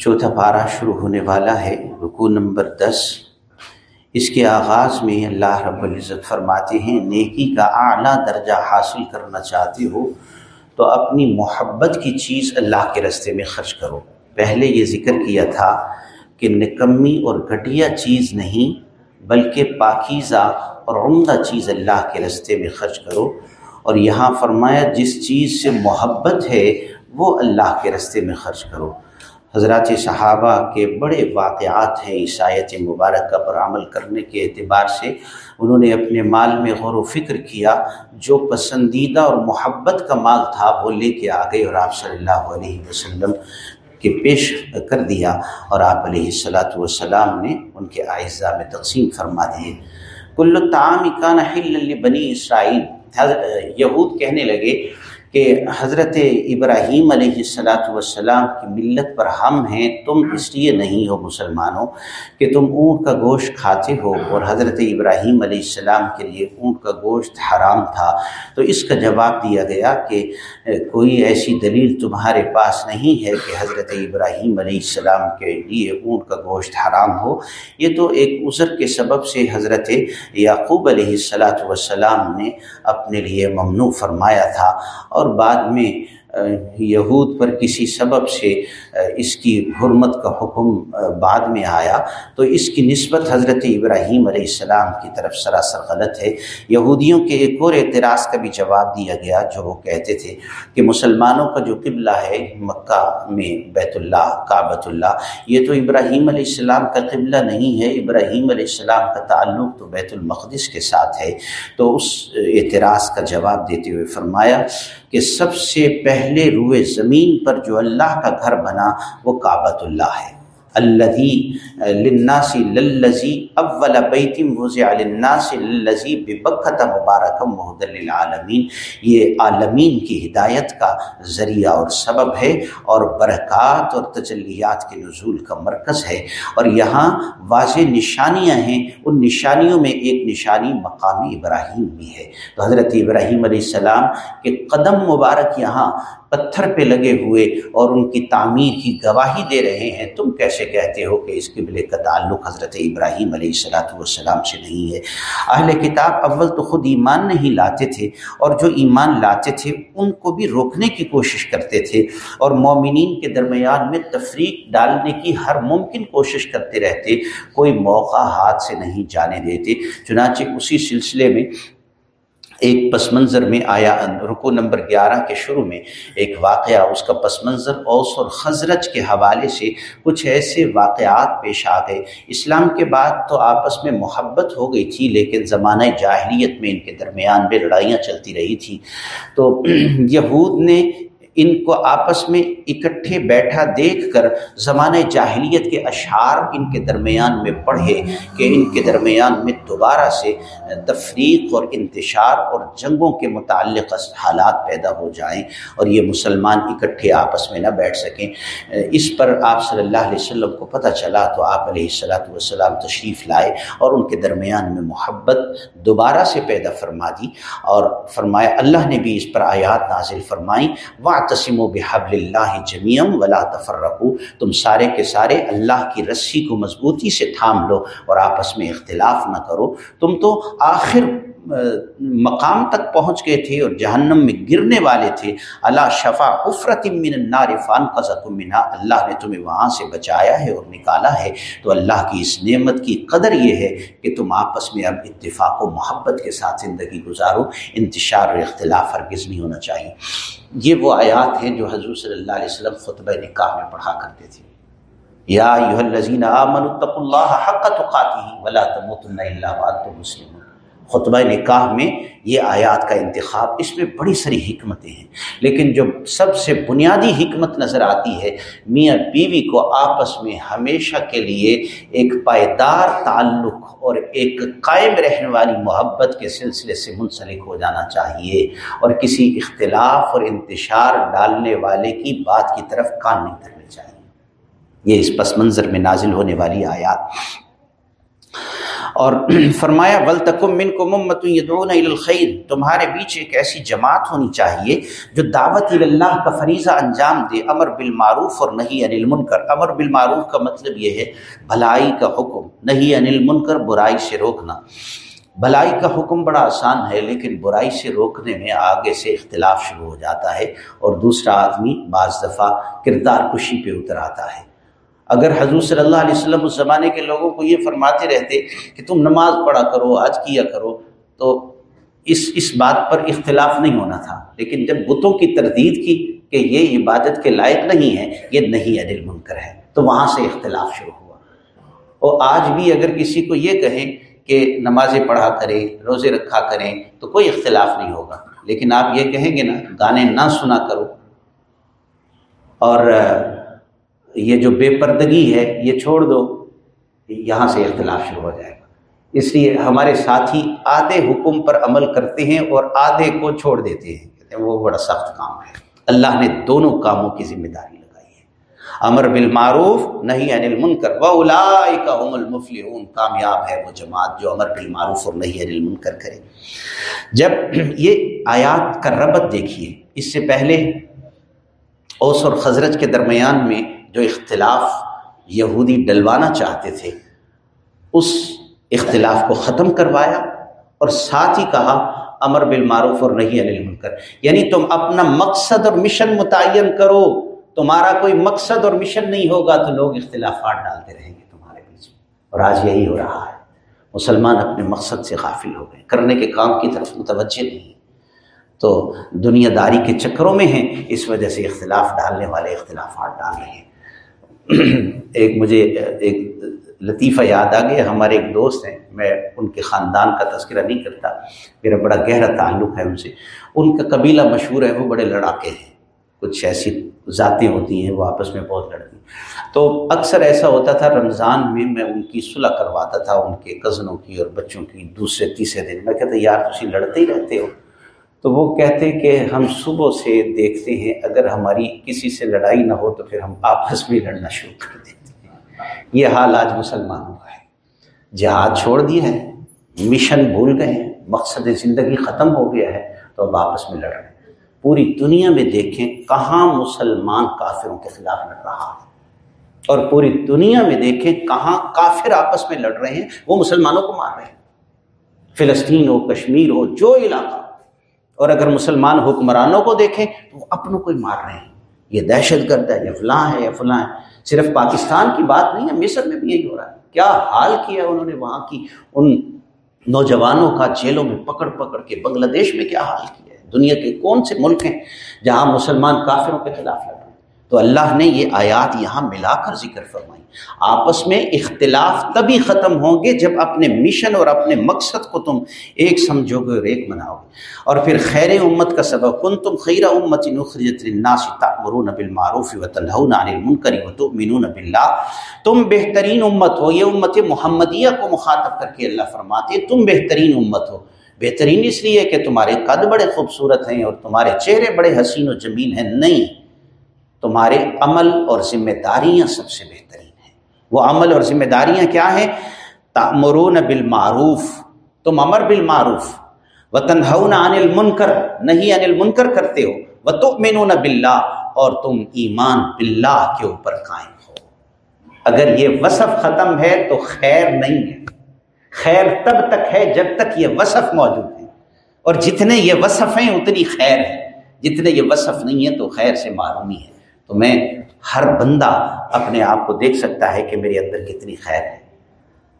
چوتھا پارہ شروع ہونے والا ہے رکو نمبر دس۔ اس کے آغاز میں اللہ رب العزت فرماتے ہیں، نیکی کا اعلیٰ درجہ حاصل کرنا چاہتے ہو تو اپنی محبت کی چیز اللہ کے رستے میں خرچ کرو۔ پہلے یہ ذکر کیا تھا کہ نکمی اور گھٹیا چیز نہیں، بلکہ پاکیزہ اور عمدہ چیز اللہ کے رستے میں خرچ کرو۔ اور یہاں فرمایا، جس چیز سے محبت ہے، وہ اللہ کے رستے میں خرچ کرو۔ حضرات صحابہ کے بڑے واقعات ہیں عیسائیت مبارکہ پر عمل کرنے کے اعتبار سے۔ انہوں نے اپنے مال میں غور و فکر کیا، جو پسندیدہ اور محبت کا مال تھا وہ لے کے آ گئے اور آپ صلی اللہ علیہ وسلم کے پیش کر دیا۔ اور آپ علیہ السلاۃ والسلام نے ان کے اعزاء میں تقسیم فرما دیے۔ کل تعام کا نہ بنی اسرائیل۔ یہود کہنے لگے کہ حضرت ابراہیم علیہ السلاۃ والسلام کی ملت پر ہم ہیں، تم اس لیے نہیں ہو مسلمانوں کہ تم اونٹ کا گوشت کھاتے ہو اور حضرت ابراہیم علیہ السلام کے لیے اونٹ کا گوشت حرام تھا۔ تو اس کا جواب دیا گیا کہ کوئی ایسی دلیل تمہارے پاس نہیں ہے کہ حضرت ابراہیم علیہ السلام کے لیے اونٹ کا گوشت حرام ہو۔ یہ تو ایک عذر کے سبب سے حضرت یعقوب علیہ السلاۃ والسلام نے اپنے لیے ممنوع فرمایا تھا۔ اور اور بعد میں یہود پر کسی سبب سے اس کی حرمت کا حکم بعد میں آیا۔ تو اس کی نسبت حضرت ابراہیم علیہ السلام کی طرف سراسر غلط ہے۔ یہودیوں کے ایک اور اعتراض کا بھی جواب دیا گیا، جو وہ کہتے تھے کہ مسلمانوں کا جو قبلہ ہے، مکہ میں بیت اللہ، کعبۃ اللہ، یہ تو ابراہیم علیہ السلام کا قبلہ نہیں ہے۔ ابراہیم علیہ السلام کا تعلق تو بیت المقدس کے ساتھ ہے۔ تو اس اعتراض کا جواب دیتے ہوئے فرمایا کہ سب سے پہلے روئے زمین پر جو اللہ کا گھر بنا وہ کعبۃ اللہ ہے۔ الذي للناس للذي اول بیت وضع للناس للذي ببکۃ مبارک مهد للعالمین۔ یہ عالمین کی ہدایت کا ذریعہ اور سبب ہے اور برکات اور تجلیات کے نزول کا مرکز ہے۔ اور یہاں واضح نشانیاں ہیں۔ ان نشانیوں میں ایک نشانی مقامی ابراہیم بھی ہے۔ تو حضرت ابراہیم علیہ السلام کے قدم مبارک یہاں پتھر پہ لگے ہوئے اور ان کی تعمیر کی گواہی دے رہے ہیں۔ تم کیسے کہتے ہو کہ اس قبلے کا تعلق حضرت ابراہیم علیہ السلاۃ والسلام سے نہیں ہے؟ اہل کتاب اول تو خود ایمان نہیں لاتے تھے اور جو ایمان لاتے تھے ان کو بھی روکنے کی کوشش کرتے تھے اور مومنین کے درمیان میں تفریق ڈالنے کی ہر ممکن کوشش کرتے رہتے۔ کوئی موقع ہاتھ سے نہیں جانے دیتے، چنانچہ اسی سلسلے میں ایک پس منظر میں آیا رکو نمبر گیارہ کے شروع میں ایک واقعہ، اس کا پس منظر اوس اور خزرج کے حوالے سے کچھ ایسے واقعات پیش آ گئے۔ اسلام کے بعد تو آپس میں محبت ہو گئی تھی، لیکن زمانہ جاہلیت میں ان کے درمیان میں لڑائیاں چلتی رہی تھیں۔ تو یہود نے ان کو آپس میں اکٹھے بیٹھا دیکھ کر زمانہ جاہلیت کے اشعار ان کے درمیان میں پڑھے کہ ان کے درمیان میں دوبارہ سے تفریق اور انتشار اور جنگوں کے متعلق حالات پیدا ہو جائیں اور یہ مسلمان اکٹھے آپس میں نہ بیٹھ سکیں۔ اس پر آپ صلی اللہ علیہ وسلم کو پتہ چلا تو آپ علیہ السلاۃ والسلام تشریف لائے اور ان کے درمیان میں محبت دوبارہ سے پیدا فرما دی اور فرمایا اللہ نے بھی اس پر آیات نازل فرمائیں۔ وا تسم و بحب اللہ جمیم ولا تفرقو، تم سارے کے سارے اللہ کی رسی کو مضبوطی سے تھام لو اور آپس میں اختلاف نہ کرو۔ تم تو آخر مقام تک پہنچ گئے تھے اور جہنم میں گرنے والے تھے۔ اللہ شفا عفرت من النار فان قزت منہا، اللہ نے تمہیں وہاں سے بچایا ہے اور نکالا ہے۔ تو اللہ کی اس نعمت کی قدر یہ ہے کہ تم آپس میں اب اتفاق و محبت کے ساتھ زندگی گزارو۔ انتشار اور اختلاف ہرگز نہیں ہونا چاہیے۔ یہ وہ آیات ہیں جو حضور صلی اللہ علیہ وسلم خطبہ نکاح میں پڑھا کرتے تھے۔ یا الذین آمنوا اتقوا اللہ حق تقاتہ ولا تموتن الا وانتم مسلمون۔ خطبہ نکاح میں یہ آیات کا انتخاب، اس میں بڑی ساری حکمتیں ہیں۔ لیکن جو سب سے بنیادی حکمت نظر آتی ہے، میاں بیوی کو آپس میں ہمیشہ کے لیے ایک پائیدار تعلق اور ایک قائم رہنے والی محبت کے سلسلے سے منسلک ہو جانا چاہیے اور کسی اختلاف اور انتشار ڈالنے والے کی بات کی طرف کان نہیں کرنے چاہیے۔ یہ اس پس منظر میں نازل ہونے والی آیات۔ اور فرمایا ولتکم من کو ممت یدعون الخیر. تمہارے بیچ ایک ایسی جماعت ہونی چاہیے جو دعوت اللہ کا فریضہ انجام دے، امر بالمعروف اور نہیں انل منکر امر بالمعروف کا مطلب یہ ہے بھلائی کا حکم نہیں انل منکر برائی سے روکنا. بھلائی کا حکم بڑا آسان ہے، لیکن برائی سے روکنے میں آگے سے اختلاف شروع ہو جاتا ہے اور دوسرا آدمی بعض دفعہ کردار کشی پہ اتر آتا ہے۔ اگر حضور صلی اللہ علیہ وسلم اس زمانے کے لوگوں کو یہ فرماتے رہتے کہ تم نماز پڑھا کرو آج کیا کرو، تو اس اس بات پر اختلاف نہیں ہونا تھا۔ لیکن جب بتوں کی تردید کی کہ یہ عبادت کے لائق نہیں ہے، یہ نہیں عدل منکر ہے، تو وہاں سے اختلاف شروع ہوا۔ اور آج بھی اگر کسی کو یہ کہیں کہ نمازیں پڑھا کریں، روزے رکھا کریں، تو کوئی اختلاف نہیں ہوگا۔ لیکن آپ یہ کہیں گے نا، گانے نہ سنا کرو۔ اور یہ جو بے پردگی ہے، یہ چھوڑ دو، یہاں سے اختلاف شروع ہو جائے گا۔ اس لیے ہمارے ساتھی آدھے حکم پر عمل کرتے ہیں اور آدھے کو چھوڑ دیتے ہیں۔ کرتے ہیں وہ بڑا سخت کام ہے۔ اللہ نے دونوں کاموں کی ذمہ داری لگائی ہے۔ امر بالمعروف نہیں انل منکر ام المفلحون۔ کامیاب ہے وہ جماعت جو امر بالمعروف اور نہیں انل منکر کرے۔ جب یہ آیات کا ربط دیکھیے، اس سے پہلے اوس اور خزرج کے درمیان میں جو اختلاف یہودی ڈلوانا چاہتے تھے، اس اختلاف کو ختم کروایا اور ساتھ ہی کہا، امر بالمعروف اور نہیں انل منکر یعنی تم اپنا مقصد اور مشن متعین کرو، تمہارا کوئی مقصد اور مشن نہیں ہوگا تو لوگ اختلافات ڈالتے رہیں گے تمہارے بیچ میں اور آج یہی ہو رہا ہے۔ مسلمان اپنے مقصد سے غافل ہو گئے، کرنے کے کام کی طرف متوجہ نہیں۔ تو دنیا داری کے چکروں میں ہیں، اس وجہ سے اختلاف ڈالنے والے اختلافات ڈال رہے ہیں۔ ایک مجھے ایک لطیفہ یاد آ گیا، ہمارے ایک دوست ہیں، میں ان کے خاندان کا تذکرہ نہیں کرتا، میرا بڑا گہرا تعلق ہے ان سے۔ ان کا قبیلہ مشہور ہے، وہ بڑے لڑاکے ہیں۔ کچھ ایسی ذاتیں ہوتی ہیں، وہ آپس میں بہت لڑتی ہیں۔ تو اکثر ایسا ہوتا تھا، رمضان میں میں ان کی صلح کرواتا تھا، ان کے کزنوں کی اور بچوں کی، دوسرے، تیسرے دن۔ میں کہتا، یار تھی لڑتے ہی رہتے ہو۔ تو وہ کہتے کہ ہم صبح سے دیکھتے ہیں، اگر ہماری کسی سے لڑائی نہ ہو تو پھر ہم آپس میں لڑنا شروع کر دیتے ہیں۔ یہ حال آج مسلمانوں کا ہے۔ جہاد چھوڑ دیا ہے، مشن بھول گئے ہیں مقصد زندگی ختم ہو گیا ہے، تو اب آپس میں لڑ رہے ہیں۔ پوری دنیا میں دیکھیں کہاں مسلمان کافروں کے خلاف لڑ رہا ہے۔ اور پوری دنیا میں دیکھیں کہاں کافر آپس میں لڑ رہے ہیں، وہ مسلمانوں کو مار رہے ہیں۔ فلسطین ہو، کشمیر ہو، جو علاقہ اور اگر مسلمان حکمرانوں کو دیکھیں تو وہ اپنوں کو ہی مار رہے ہیں۔ یہ دہشت گرد ہے، یہ فلاں ہے، یہ فلاں ہے۔ صرف پاکستان کی بات نہیں ہے، مصر میں بھی یہی ہو رہا ہے۔ کیا حال کیا انہوں نے وہاں کی؟ ان نوجوانوں کا جیلوں میں پکڑ پکڑ کے بنگلہ دیش میں کیا حال کیا ہے؟ دنیا کے کون سے ملک ہیں جہاں مسلمان کافروں کے خلاف لڑ رہے ہیں؟ تو اللہ نے یہ آیات یہاں ملا کر ذکر فرمائی۔ آپس میں اختلاف تبھی ختم ہوں گے جب اپنے مشن اور اپنے مقصد کو تم ایک سمجھو گے اور ایک مناؤ گے۔ اور پھر خیر امت کا سبب کن تم خیر امت نخرجت للناس تأمرون بالمعروف وتنہون عن المنکر وتؤمنون باللہ۔ تم بہترین امت ہو، یہ امت محمدیہ کو مخاطب کر کے اللہ فرماتے تم بہترین امت ہو۔ بہترین اس لیے کہ تمہارے قد بڑے خوبصورت ہیں اور تمہارے چہرے بڑے حسین و جمیل ہیں۔ نہیں۔ تمہارے عمل اور ذمہ داریاں سب سے بہترین ہیں۔ وہ عمل اور ذمہ داریاں کیا ہیں؟ تأمرون بالمعروف، تم امر بالمعروف وطن عن المنکر، نہیں عن المنکر کرتے ہو وہ تو باللہ، اور تم ایمان باللہ کے اوپر قائم ہو۔ اگر یہ وصف ختم ہے تو خیر نہیں ہے۔ خیر تب تک ہے جب تک یہ وصف موجود ہے۔ اور جتنے یہ وصف ہیں اتنی خیر ہے۔ جتنے یہ وصف نہیں ہے تو خیر سے معرومی ہے۔ تو میں ہر بندہ اپنے آپ کو دیکھ سکتا ہے کہ میرے اندر کتنی خیر ہے۔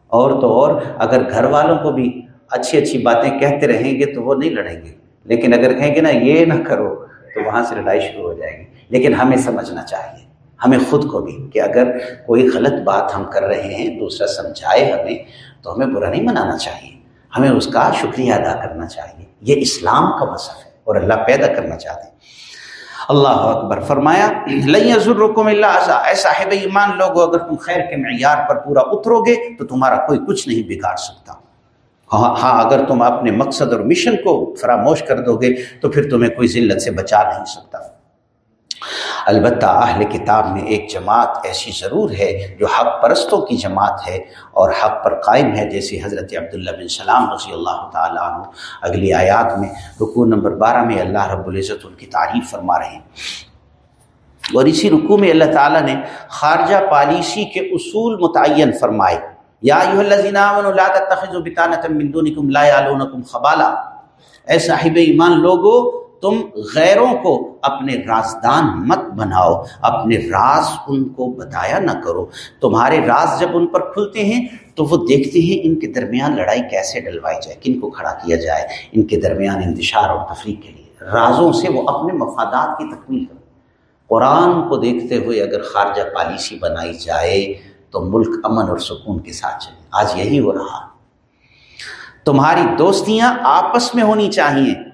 اور تو اور، اگر گھر والوں کو بھی اچھی اچھی باتیں کہتے رہیں گے تو وہ نہیں لڑیں گے۔ لیکن اگر کہیں گے نا، یہ نہ کرو، تو وہاں سے لڑائی شروع ہو جائے گی۔ لیکن ہمیں سمجھنا چاہیے، ہمیں خود کو بھی کہ اگر کوئی غلط بات ہم کر رہے ہیں، دوسرا سمجھائے ہمیں، تو ہمیں برا نہیں منانا چاہیے۔ ہمیں اس کا شکریہ ادا کرنا چاہیے۔ یہ اسلام کا مذہب ہے اور اللہ پیدا کرنا چاہتے ہیں۔ اللہ اکبر، فرمایا لئی ضرکم اللہ اے صاحب ایمان لوگو، اگر تم خیر کے معیار پر پورا اترو گے، تو تمہارا کوئی کچھ نہیں بگاڑ سکتا۔ ہاں ہاں اگر تم اپنے مقصد اور مشن کو فراموش کر دو گے، تو پھر تمہیں کوئی ذلت سے بچا نہیں سکتا۔ البتہ اہل کتاب میں ایک جماعت ایسی ضرور ہے جو حق پرستوں کی جماعت ہے اور حق پر قائم ہے، جیسے حضرت عبداللہ بن سلام رضی اللہ تعالیٰ عنہ۔ اگلی آیات میں رکوع نمبر بارہ میں اللہ رب العزت ان کی تعریف فرما رہے ہیں۔ اور اسی رکوع میں اللہ تعالیٰ نے خارجہ پالیسی کے اصول متعین فرمائے۔ یا خبالہ اے صاحب ایمان، لوگو تم غیروں کو اپنے رازدان مت بناؤ، اپنے راز ان کو بتایا نہ کرو۔ تمہارے راز جب ان پر کھلتے ہیں، تو وہ دیکھتے ہیں ان کے درمیان لڑائی کیسے ڈلوائی جائے، کن کو کھڑا کیا جائے، ان کے درمیان انتشار اور تفریح کے لیے۔ رازوں سے وہ اپنے مفادات کی تکمیل کرو قرآن کو دیکھتے ہوئے اگر خارجہ پالیسی بنائی جائے، تو ملک امن اور سکون کے ساتھ چلے۔ آج یہی ہو رہا۔ تمہاری دوستیاں آپس میں ہونی چاہیے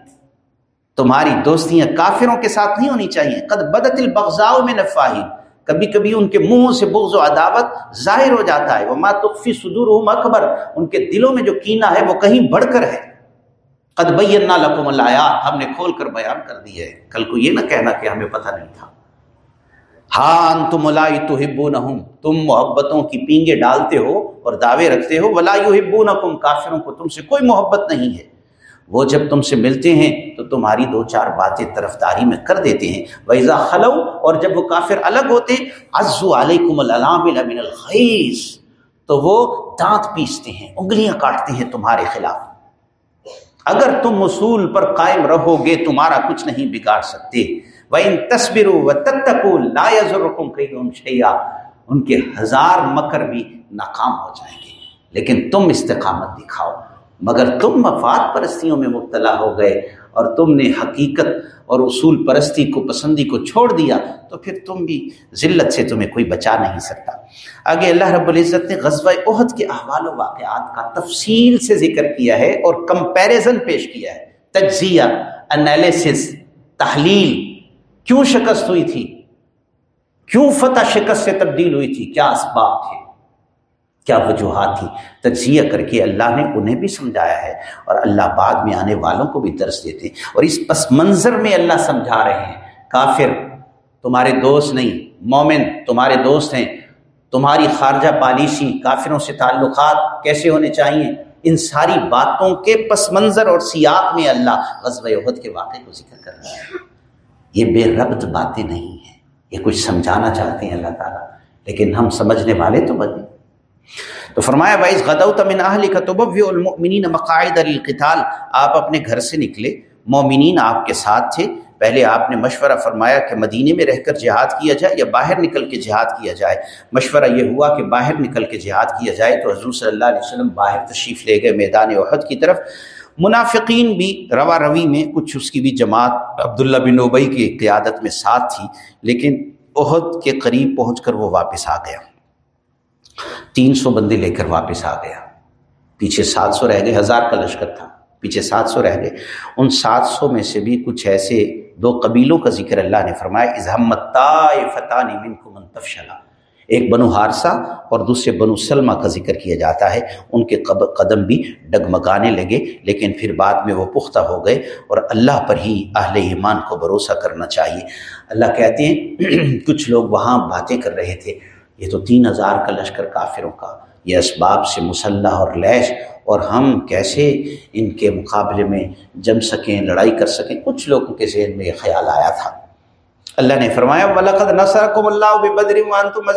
تمہاری دوستیاں کافروں کے ساتھ نہیں ہونی چاہیے۔ قد بدت البغضاء میں نفاہی کبھی کبھی ان کے منہوں سے بغض و عداوت ظاہر ہو جاتا ہے۔ وہ ما تخفی صدورہم اکبر۔ ان کے دلوں میں جو کینہ ہے وہ کہیں بڑھ کر ہے۔ بینا لکم الآیات ہم نے کھول کر بیان کر دی ہے۔ کل کو یہ نہ کہنا کہ ہمیں پتہ نہیں تھا۔ ہاں تم ملائی تو ہبو تم محبتوں کی پینگے ڈالتے ہو اور دعوے رکھتے ہو۔ ولا ہبو کافروں کو تم سے کوئی محبت نہیں ہے۔ وہ جب تم سے ملتے ہیں تو تمہاری دو چار باتیں طرف داری میں کر دیتے ہیں۔ ویزا خلو اور جب وہ کافر الگ ہوتے عزو علیکم العلام من الخیز تو وہ دانت پیستے ہیں، انگلیاں کاٹتے ہیں تمہارے خلاف۔ اگر تم اصول پر قائم رہو گے، تمہارا کچھ نہیں بگاڑ سکتے۔ وہ ان تصویروں و تتکو لا رقم شیا ان کے ہزار مکر بھی ناکام ہو جائیں گے۔ لیکن تم استقامت دکھاؤ۔ مگر تم مفاد پرستیوں میں مبتلا ہو گئے اور تم نے حقیقت اور اصول پرستی کو پسندی کو چھوڑ دیا تو پھر تم بھی ذلت سے تمہیں کوئی بچا نہیں سکتا۔ آگے اللہ رب العزت نے غزوہ عہد کے احوال و واقعات کا تفصیل سے ذکر کیا ہے اور کمپیریزن پیش کیا ہے۔ تجزیہ انالیسس تحلیل، کیوں شکست ہوئی تھی؟ کیوں فتح شکست سے تبدیل ہوئی تھی؟ کیا اسباب تھے؟ کیا وجوہات تھی تجزیہ کر کے اللہ نے انہیں بھی سمجھایا ہے اور اللہ بعد میں آنے والوں کو بھی درس دیتے ہیں اور اس پس منظر میں اللہ سمجھا رہے ہیں۔ کافر، تمہارے دوست نہیں، مومن، تمہارے دوست ہیں۔ تمہاری خارجہ پالیسی، کافروں سے تعلقات کیسے ہونے چاہیے ان ساری باتوں کے پس منظر اور سیاق میں اللہ غزب عہد کے واقعے کو ذکر کر رہا ہے۔ یہ بے ربط باتیں نہیں ہیں۔ یہ کچھ سمجھانا چاہتے ہیں اللہ تعالیٰ، لیکن ہم سمجھنے والے تو بنے۔ تو فرمایا بھائی غدو تمن کا المؤمنین مقاعد القتال آپ اپنے گھر سے نکلے مومنین آپ کے ساتھ تھے۔ پہلے آپ نے مشورہ فرمایا کہ مدینے میں رہ کر جہاد کیا جائے یا باہر نکل کے جہاد کیا جائے۔ مشورہ یہ ہوا کہ باہر نکل کے جہاد کیا جائے تو حضور صلی اللہ علیہ وسلم باہر تشریف لے گئے میدان احد کی طرف۔ منافقین بھی روا روی میں، کچھ اس کی بھی جماعت عبداللہ بن اوبئی کی قیادت میں ساتھ تھی، لیکن عہد کے قریب پہنچ کر وہ واپس آ گیا۔ تین سو بندے لے کر واپس آ گیا۔ پیچھے سات سو رہ گئے، ہزار کا لشکر تھا۔ پیچھے سات سو رہ گئے۔ ان سات سو میں سے بھی کچھ ایسے دو قبیلوں کا ذکر اللہ نے فرمایا اظہمت فتح کو منتفشلا ایک بنو ہارسہ اور دوسرے بنو سلمہ کا ذکر کیا جاتا ہے۔ ان کے قدم بھی ڈگمگانے لگے، لیکن پھر بعد میں وہ پختہ ہو گئے اور اللہ پر ہی اہل ایمان کو بھروسہ کرنا چاہیے۔ اللہ کہتے ہیں، کچھ لوگ وہاں باتیں کر رہے تھے۔ یہ تو تین ہزار کا لشکر کافروں کا، یہ اسباب سے مسلح اور لیش، اور ہم کیسے ان کے مقابلے میں جم سکیں، لڑائی کر سکیں؟ کچھ لوگوں کے ذہن میں یہ خیال آیا تھا۔ اللہ نے فرمایا ولاقد نثر اللہ بدری مان تم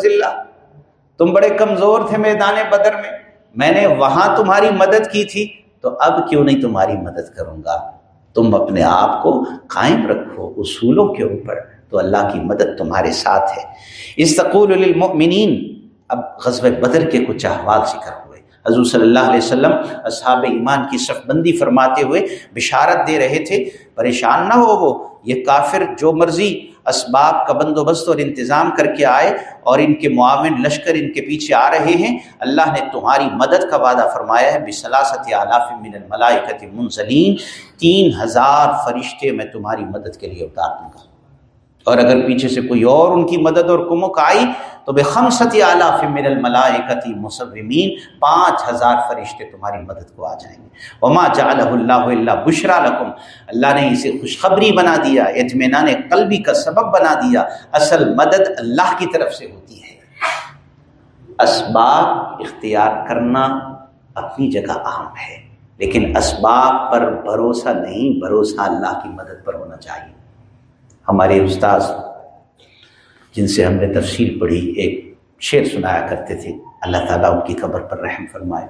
تم بڑے کمزور تھے میدان بدر میں۔ میں نے وہاں تمہاری مدد کی تھی، تو اب کیوں نہیں تمہاری مدد کروں گا؟ تم اپنے آپ کو قائم رکھو اصولوں کے اوپر۔ تو اللہ کی مدد تمہارے ساتھ ہے۔ استقول للمؤمنین، اب غزب بدر کے کچھ احوال ذکر ہوئے۔ حضور صلی اللہ علیہ وسلم اصحاب ایمان کی صف بندی فرماتے ہوئے بشارت دے رہے تھے۔ پریشان نہ ہو وہ، یہ کافر جو مرضی اسباب کا بندوبست اور انتظام کر کے آئے اور ان کے معاون لشکر ان کے پیچھے آ رہے ہیں، اللہ نے تمہاری مدد کا وعدہ فرمایا ہے۔ بسلاست آلاف من الملائکت منزلین، تین ہزار فرشتے میں تمہاری مدد کے لیے اتار دوں گا۔ اور اگر پیچھے سے کوئی اور ان کی مدد اور کمک آئی تو بے خم ستی اعلیٰ فمر الملائکتی مصومین، پانچ ہزار فرشتے تمہاری مدد کو آ جائیں گے۔ وما جعلہ اللہ اللہ بشرا لکم۔ اللہ نے اسے خوشخبری بنا دیا، اطمینان قلبی کا سبب بنا دیا۔ اصل مدد اللہ کی طرف سے ہوتی ہے۔ اسباب اختیار کرنا اپنی جگہ اہم ہے، لیکن اسباب پر بھروسہ نہیں، بھروسہ اللہ کی مدد پر ہونا چاہیے۔ ہمارے استاذ، جن سے ہم نے تفصیل پڑھی، ایک شعر سنایا کرتے تھے۔ اللہ تعالیٰ ان کی قبر پر رحم فرمائے۔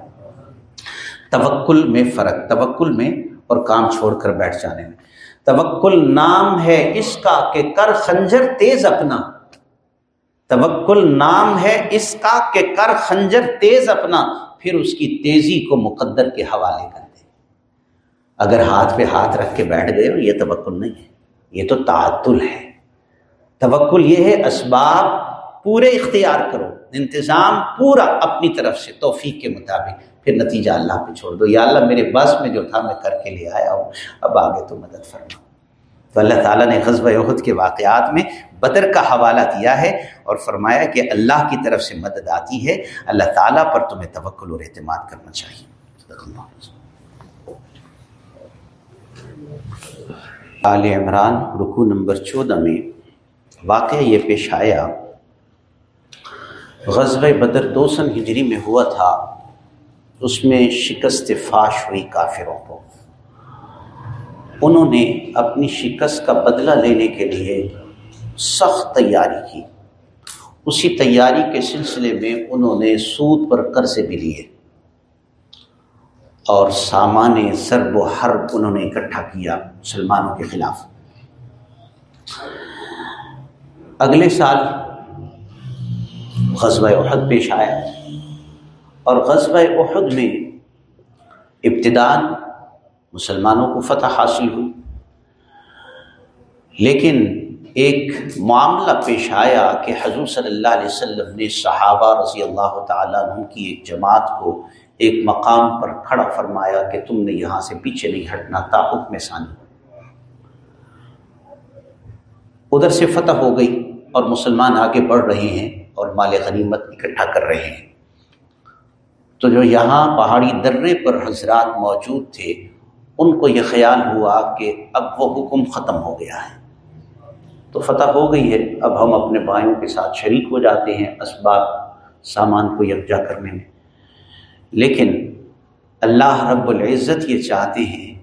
توکل میں فرق، توکل میں اور کام چھوڑ کر بیٹھ جانے میں۔ توکل نام ہے اس کا کہ کر خنجر تیز اپنا۔ توکل نام ہے اس کا کہ کر خنجر تیز اپنا۔ پھر اس کی تیزی کو مقدر کے حوالے کر دے اگر ہاتھ پہ ہاتھ رکھ کے بیٹھ گئے یہ توکل نہیں ہے۔ یہ تو تعطل ہے۔ توکل یہ ہے، اسباب پورے اختیار کرو۔ انتظام پورا اپنی طرف سے، توفیق کے مطابق۔ پھر نتیجہ اللہ پہ چھوڑ دو۔ یا اللہ میرے بس میں جو تھا، میں کر کے لے آیا ہوں۔ اب آگے تو مدد فرما۔ تو اللہ تعالیٰ نے غزب عہد کے واقعات میں بدر کا حوالہ دیا ہے اور فرمایا کہ اللہ کی طرف سے مدد آتی ہے۔ اللہ تعالیٰ پر تمہیں توکل اور اعتماد کرنا چاہیے۔ آل عمران رکو نمبر چودہ میں واقعہ یہ پیش آیا غزب بدر دو سن ہجری میں ہوا تھا، اس میں شکست فاش ہوئی کافروں کو۔ انہوں نے اپنی شکست کا بدلہ لینے کے لیے سخت تیاری کی۔ اسی تیاری کے سلسلے میں انہوں نے سود پر قرضے بھی لیے۔ اور سامان سرب و حرب انہوں نے اکٹھا کیا مسلمانوں کے خلاف۔ اگلے سال غزوہ احد پیش آیا اور غزوہ احد میں ابتدان مسلمانوں کو فتح حاصل ہوئی۔ لیکن ایک معاملہ پیش آیا کہ حضور صلی اللہ علیہ وسلم نے صحابہ رضی اللہ تعالیٰ عنہ کی ایک جماعت کو ایک مقام پر کھڑا فرمایا کہ تم نے یہاں سے پیچھے نہیں ہٹنا، تا حکم ثانی۔ ادھر سے فتح ہو گئی اور مسلمان آگے بڑھ رہے ہیں اور مال غنیمت اکٹھا کر رہے ہیں۔ تو جو یہاں پہاڑی درے پر حضرات موجود تھے، ان کو یہ خیال ہوا کہ اب وہ حکم ختم ہو گیا ہے۔ تو فتح ہو گئی ہے، اب ہم اپنے بھائیوں کے ساتھ شریک ہو جاتے ہیں اسباب سامان کو یکجا کرنے میں۔ لیکن اللہ رب العزت یہ چاہتے ہیں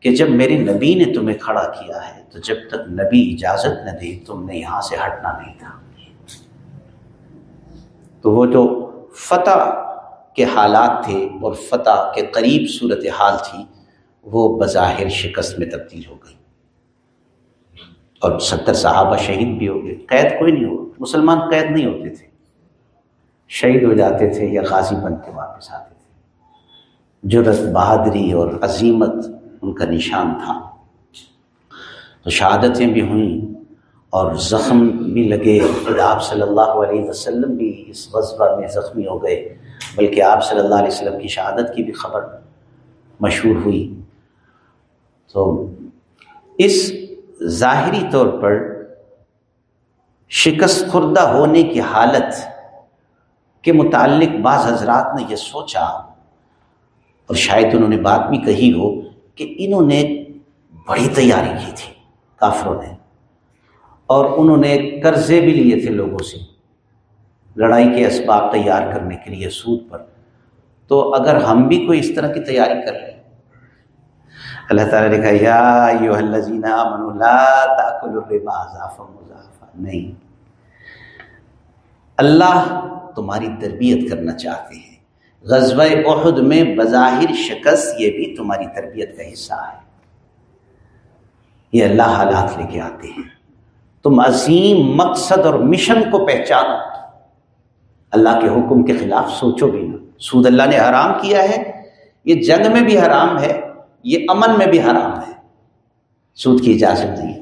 کہ جب میرے نبی نے تمہیں کھڑا کیا ہے، تو جب تک نبی اجازت نہ دے، تم نے یہاں سے ہٹنا نہیں تھا۔ تو وہ جو فتح کے حالات تھے اور فتح کے قریب صورت حال تھی، وہ بظاہر شکست میں تبدیل ہو گئی۔ اور ستر صحابہ شہید بھی ہو گئے۔ قید کوئی نہیں ہو مسلمان قید نہیں ہوتے تھے۔ شہید ہو جاتے تھے یا غازی بن کے واپس آتے تھے۔ جرت بہادری اور عظیمت ان کا نشان تھا۔ تو شہادتیں بھی ہوئیں اور زخم بھی لگے۔ پھر آپ صلی اللہ علیہ وسلم بھی اس وصبہ میں زخمی ہو گئے، بلکہ آپ صلی اللہ علیہ وسلم کی شہادت کی بھی خبر مشہور ہوئی۔ تو اس ظاہری طور پر شکست خوردہ ہونے کی حالت کے متعلق بعض حضرات نے یہ سوچا، اور شاید انہوں نے بات بھی کہی ہو کہ انہوں نے بڑی تیاری کی تھی کافروں نے، اور انہوں نے قرضے بھی لیے تھے لوگوں سے لڑائی کے اسباب تیار کرنے کے لیے سود پر۔ تو اگر ہم بھی کوئی اس طرح کی تیاری کر لیں۔ اللہ تعالیٰ نے کہا، یا نہیں۔ اللہ تمہاری تربیت کرنا چاہتے ہیں۔ غزوہ احد میں بظاہر شکست یہ بھی تمہاری تربیت کا حصہ ہے۔ یہ اللہ حالات لے کے آتے ہیں۔ تم عظیم مقصد اور مشن کو پہچانو۔ اللہ کے حکم کے خلاف سوچو بھی نہ۔ سود اللہ نے حرام کیا ہے۔ یہ جنگ میں بھی حرام ہے۔ یہ امن میں بھی حرام ہے۔ سود کی اجازت نہیں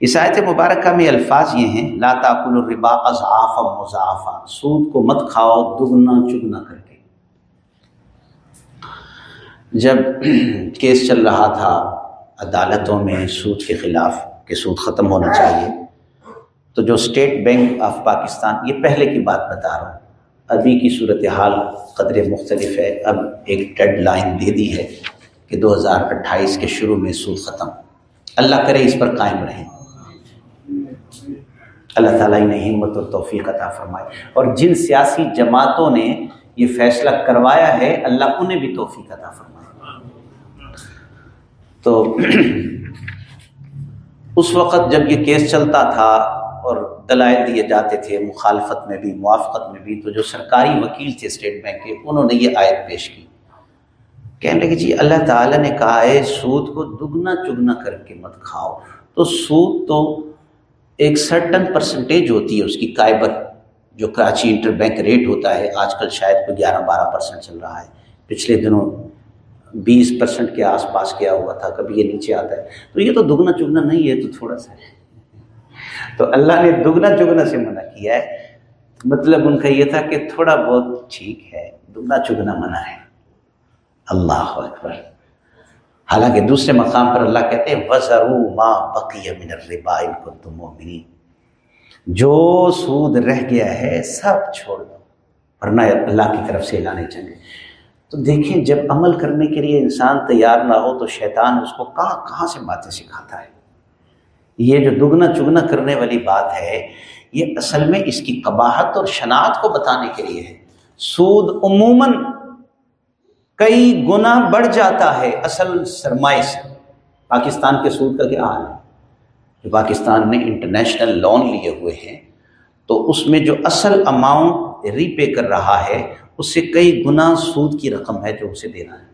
اس آیت مبارکہ میں الفاظ یہ ہیں، لا تاکل الربا اضعافا مضاعفا، سود کو مت کھاؤ، دگنا، چگنا کر کے۔ جب کیس چل رہا تھا عدالتوں میں سود کے خلاف کہ سود ختم ہونا چاہیے، تو جو اسٹیٹ بینک آف پاکستان، یہ پہلے کی بات بتا رہا ہوں۔ ابھی کی صورتحال قدر مختلف ہے۔ اب ایک ڈیڈ لائن دے دی ہے کہ دو ہزار اٹھائیس کے شروع میں سود ختم۔ اللہ کرے اس پر قائم رہیں۔ اللہ تعالیٰ نے ہمت اور توفیق عطا فرمائی اور جن سیاسی جماعتوں نے یہ فیصلہ کروایا ہے، اللہ انہیں بھی توفیق عطا فرمائے۔ تو اس وقت جب یہ کیس چلتا تھا اور دلائل دیے جاتے تھے، مخالفت میں بھی، موافقت میں بھی، تو جو سرکاری وکیل تھے اسٹیٹ بینک کے، انہوں نے یہ آیت پیش کی۔ کہنے لگے جی اللہ تعالیٰ نے کہا ہے، سود کو دگنا چگنا کر کے مت کھاؤ۔ تو سود تو ایک سرٹن پرسنٹیج ہوتی ہے اس کی کائبر، جو کراچی انٹر بینک ریٹ ہوتا ہے، آج کل شاید کوئی گیارہ بارہ پرسنٹ چل رہا ہے۔ پچھلے دنوں بیس پرسنٹ کے آس پاس کیا ہوا تھا، کبھی یہ نیچے آتا ہے۔ تو یہ تو دگنا چگنا نہیں ہے تو تھوڑا سا ہے۔ تو اللہ نے دگنا چگنا سے منع کیا ہے۔ مطلب ان کا یہ تھا کہ تھوڑا بہت ٹھیک ہے، دگنا چگنا منع ہے۔ اللہ اکبر۔ حالانکہ دوسرے مقام پر اللہ کہتے ہیں وزرو ما بقی من الربا ان کنتم جو سود رہ گیا ہے، سب چھوڑ دو۔ ورنہ اللہ کی طرف سے اعلان چنگے تو دیکھیں، جب عمل کرنے کے لیے انسان تیار نہ ہو، تو شیطان اس کو کہاں کہاں سے باتیں سکھاتا ہے؟ یہ جو دگنا چگنا کرنے والی بات ہے، یہ اصل میں اس کی قباحت اور شناخت کو بتانے کے لیے ہے۔ سود عموماً کئی گنا بڑھ جاتا ہے اصل سرمائے سے پاکستان کے سود کا کیا حال ہے؟ جو پاکستان نے انٹرنیشنل لون لیے ہوئے ہیں، تو اس میں جو اصل اماؤنٹ ری پے کر رہا ہے، اس سے کئی گنا سود کی رقم ہے جو اسے دینا ہے۔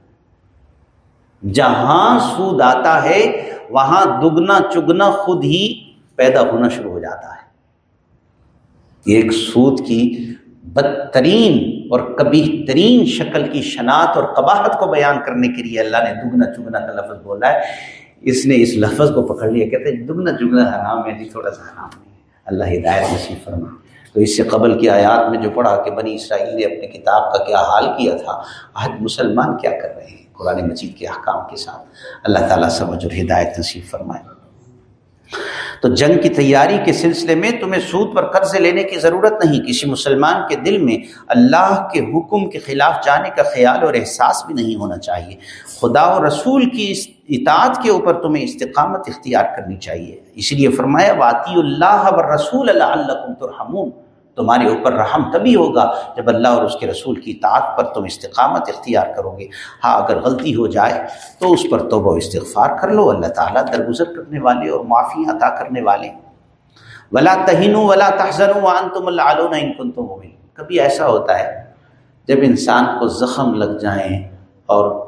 جہاں سود آتا ہے، وہاں دگنا چگنا خود ہی پیدا ہونا شروع ہو جاتا ہے۔ یہ ایک سود کی بدترین اور کبھی ترین شکل کی شناخت اور قباحت کو بیان کرنے کے لیے اللہ نے دگنا چگنا کا لفظ بولا ہے۔ اس نے اس لفظ کو پکڑ لیا، کہتے ہیں دگنا چگنا حرام ہے جی تھوڑا سا حرام نہیں ہے۔ اللہ ہدایت نصیب فرما۔ تو اس سے قبل کی آیات میں جو پڑھا کہ بنی اسرائیل نے اپنی کتاب کا کیا حال کیا تھا، آج مسلمان کیا کر رہے ہیں؟ قرآن مجید کے احکام کے ساتھ۔ اللہ تعالیٰ سمجھ اور ہدایت نصیب فرمائے۔ تو جنگ کی تیاری کے سلسلے میں تمہیں سود پر قرض لینے کی ضرورت نہیں، کسی مسلمان کے دل میں اللہ کے حکم کے خلاف جانے کا خیال اور احساس بھی نہیں ہونا چاہیے۔ خدا و رسول کی اطاعت کے اوپر تمہیں استقامت اختیار کرنی چاہیے۔ اس لیے فرمایا واطی اللہ و رسول اللہ ترحمون۔ تمہارے اوپر رحم تبھی ہوگا جب اللہ اور اس کے رسول کی اطاعت پر تم استقامت اختیار کرو گے۔ ہاں اگر غلطی ہو جائے تو اس پر توبہ و استغفار کر لو۔ اللہ تعالیٰ درگزر کرنے والے اور معافی عطا کرنے والے۔ ولا تہین ولا تحزن وان تم اللہ علو نہ کن تم کبھی ایسا ہوتا ہے جب انسان کو زخم لگ جائیں اور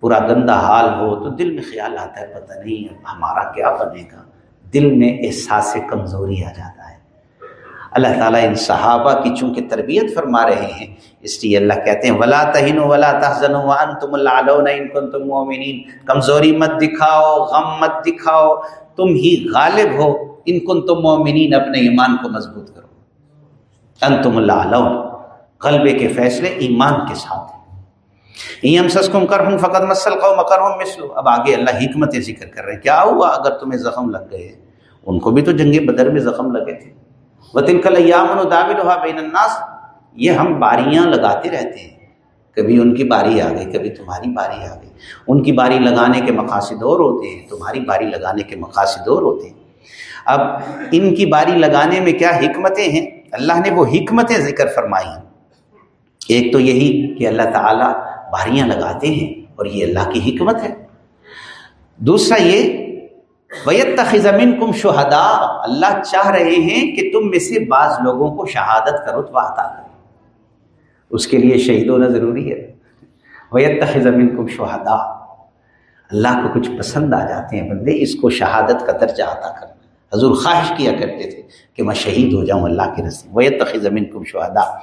پورا گندا حال ہو تو دل میں خیال آتا ہے، پتہ نہیں ہمارا کیا بنے گا۔ دل میں احساس کمزوری آ جاتا ہے۔ اللہ تعالیٰ ان صحابہ کی چونکہ تربیت فرما رہے ہیں، اس لیے اللہ کہتے ہیں، ولا تہین ولا تحزن وان تم اللہ کن تم مومنین کمزوری مت دکھاؤ، غم مت دکھاؤ، تم ہی غالب ہو۔ ان کن تم مومنین اپنے ایمان کو مضبوط کرو۔ ان تم اللہ غلبے کے فیصلے ایمان کے ساتھ۔ ایم سسکم کر ہوں فقط مسل قو مکر ہوں مسلو اب آگے اللہ حکمت ذکر کر رہے ہیں۔ کیا ہوا اگر تمہیں زخم لگ گئے؟ ان کو بھی تو جنگ بدر میں زخم لگے تھے۔ وطن کل یامن و دابل بین الناس یہ ہم باریاں لگاتے رہتے ہیں۔ کبھی ان کی باری آ گئی، کبھی تمہاری باری آ گئی۔ ان کی باری لگانے کے مقاصد اور ہوتے ہیں، تمہاری باری لگانے کے مقاصد اور ہوتے ہیں۔ اب ان کی باری لگانے میں کیا حکمتیں ہیں؟ اللہ نے وہ حکمتیں ذکر فرمائی ہیں۔ ایک تو یہی کہ اللہ تعالیٰ باریاں لگاتے ہیں اور یہ اللہ کی حکمت ہے۔ دوسرا یہ ویت زمین کم شہدا اللہ چاہ رہے ہیں کہ تم میں سے بعض لوگوں کو شہادت کرو تو عطا کرے اس کے لیے شہید ہونا ضروری ہے۔ ویت زمین کم شہدا اللہ کو کچھ پسند آ جاتے ہیں بندے، اس کو شہادت کا درجہ عطا کرنا۔ حضور خواہش کیا کرتے تھے کہ میں شہید ہو جاؤں اللہ کے رسی ویت زمین کم شہدا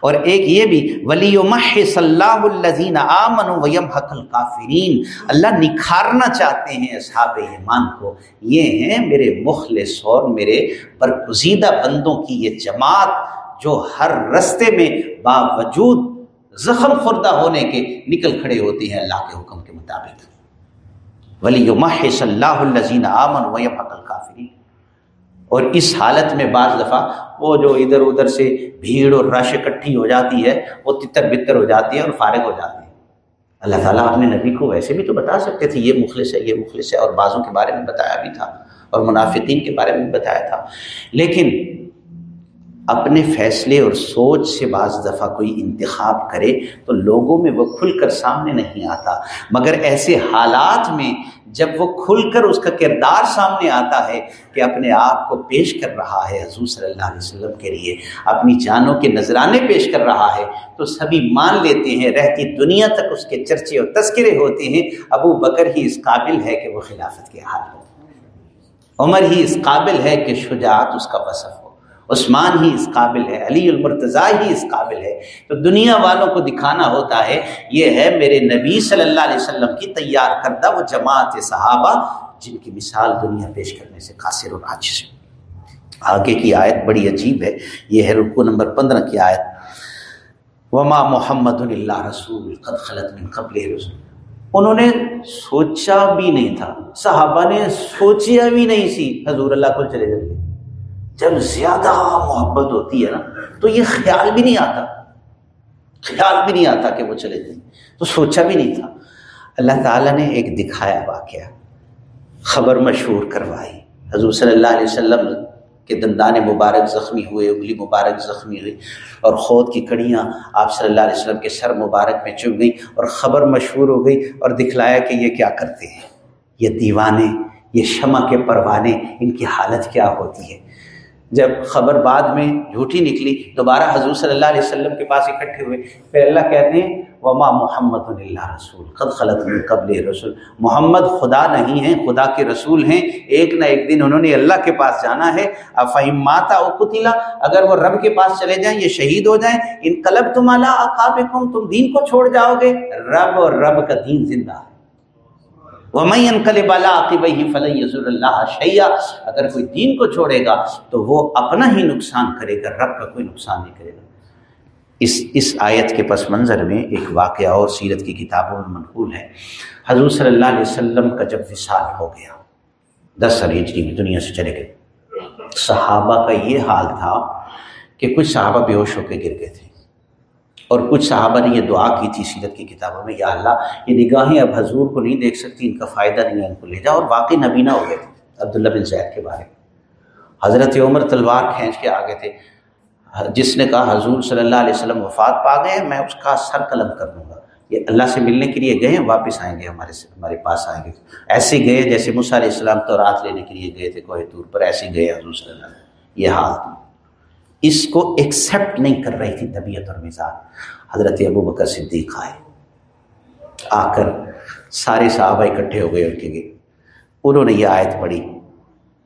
اور ایک یہ بھی ولی محص اللہ الزین آمن ویم حق القافرین اللہ نکھارنا چاہتے ہیں اصحاب ایمان کو۔ یہ ہیں میرے مخلص اور میرے برگزیدہ بندوں کی یہ جماعت جو ہر رستے میں باوجود زخم خوردہ ہونے کے نکل کھڑے ہوتے ہیں اللہ کے حکم کے مطابق۔ ولی محص اللہ الزین آمن ویم حق القافرین اور اس حالت میں بعض دفعہ وہ جو ادھر ادھر سے بھیڑ اور رش اکٹھی ہو جاتی ہے، وہ تتر بتر ہو جاتی ہے اور فارغ ہو جاتی ہے۔ اللہ تعالیٰ اپنے نبی کو ویسے بھی تو بتا سکتے تھے، یہ مخلص ہے، یہ مخلص ہے اور بعضوں کے بارے میں بتایا بھی تھا اور منافقین کے بارے میں بھی بتایا تھا۔ لیکن اپنے فیصلے اور سوچ سے بعض دفعہ کوئی انتخاب کرے تو لوگوں میں وہ کھل کر سامنے نہیں آتا۔ مگر ایسے حالات میں جب وہ کھل کر اس کا کردار سامنے آتا ہے کہ اپنے آپ کو پیش کر رہا ہے حضور صلی اللہ علیہ وسلم کے لیے، اپنی جانوں کے نذرانے پیش کر رہا ہے، تو سبھی مان لیتے ہیں، رہتی دنیا تک اس کے چرچے اور تذکرے ہوتے ہیں۔ ابو بکر ہی اس قابل ہے کہ وہ خلافت کے حال ہو عمر ہی اس قابل ہے کہ شجاعت اس کا وصف ہو۔ عثمان ہی اس قابل ہے، علی المرتضیٰ ہی اس قابل ہے۔ تو دنیا والوں کو دکھانا ہوتا ہے، یہ ہے میرے نبی صلی اللہ علیہ وسلم کی تیار کردہ وہ جماعت صحابہ جن کی مثال دنیا پیش کرنے سے قاصر اور عاجز آگے کی آیت بڑی عجیب ہے، یہ ہے رکو نمبر پندرہ کی آیت۔ وما محمد اللہ رسول قد خلط من قبل رسول انہوں نے سوچا بھی نہیں تھا، صحابہ نے سوچیا بھی نہیں سی، حضور اللہ کو چلے جائیں جب زیادہ محبت ہوتی ہے نا، تو یہ خیال بھی نہیں آتا۔ خیال بھی نہیں آتا کہ وہ چلے جائیں۔ تو سوچا بھی نہیں تھا۔ اللہ تعالیٰ نے ایک دکھایا واقعہ، خبر مشہور کروائی۔ حضور صلی اللہ علیہ وسلم کے دندان مبارک زخمی ہوئے، انگلی مبارک زخمی ہوئی، اور خود کی کڑیاں آپ صلی اللہ علیہ وسلم کے سر مبارک میں چپ گئی اور خبر مشہور ہو گئی اور دکھلایا کہ یہ کیا کرتے ہیں۔ یہ دیوانے، یہ شمع کے پروانے، ان کی حالت کیا ہوتی ہے؟ جب خبر بعد میں جھوٹی نکلی، دوبارہ حضور صلی اللہ علیہ وسلم کے پاس اکٹھے ہوئے، پھر اللہ کہتے ہیں، وما محمد اللہ رسول. قد خلط من قبل رسول محمد خدا نہیں ہیں، خدا کے رسول ہیں۔ ایک نہ ایک دن انہوں نے اللہ کے پاس جانا ہے۔ افہم ماتا قتلا اگر وہ رب کے پاس چلے جائیں، یہ شہید ہو جائیں۔ ان قلب تمہلا اقابکم تم دین کو چھوڑ جاؤ گے۔ رب اور رب کا دین زندہ ہے۔ ومین کل بالا فلح یزر اللہ شیا اگر کوئی دین کو چھوڑے گا تو وہ اپنا ہی نقصان کرے گا، رب کا کوئی نقصان نہیں کرے گا۔ اس اس آیت کے پس منظر میں ایک واقعہ اور سیرت کی کتابوں میں منقول ہے۔ حضور صلی اللہ علیہ وسلم کا جب وصال ہو گیا، دس سال ہجری میں دنیا سے چلے گئے۔ صحابہ کا یہ حال تھا کہ کچھ صحابہ بے ہوش ہو کے گر گئے تھے۔ اور کچھ صحابہ نے یہ دعا کی تھی سیرت کی کتابوں میں، یا اللہ، یہ نگاہیں اب حضور کو نہیں دیکھ سکتی، ان کا فائدہ نہیں ہے، ان کو لے جاؤ اور واقعی نبینہ ہو گئے تھے، عبداللہ بن زید کے بارے میں۔ حضرت عمر تلوار کھینچ کے آگے تھے۔ جس نے کہا، حضور صلی اللہ علیہ وسلم وفات پا گئے، میں اس کا سر قلم کر دوں گا۔ یہ اللہ سے ملنے کے لیے گئے ہیں، واپس آئیں گے، ہمارے سے ہمارے پاس آئیں گے۔ ایسے گئے جیسے مصع علیہ السلام تو رات لینے کے لیے گئے تھے، کوہ طور پر ایسے گئے حضور صلی اللہ علیہ وسلم۔ یہ حال۔ اس کو ایکسیپٹ نہیں کر رہی تھی طبیعت اور مزاج۔ حضرت ابو بکر صدیق آئے۔ آ کر سارے صحابہ اکٹھے ہو گئے ان کے گئے، انہوں نے یہ آیت پڑھی،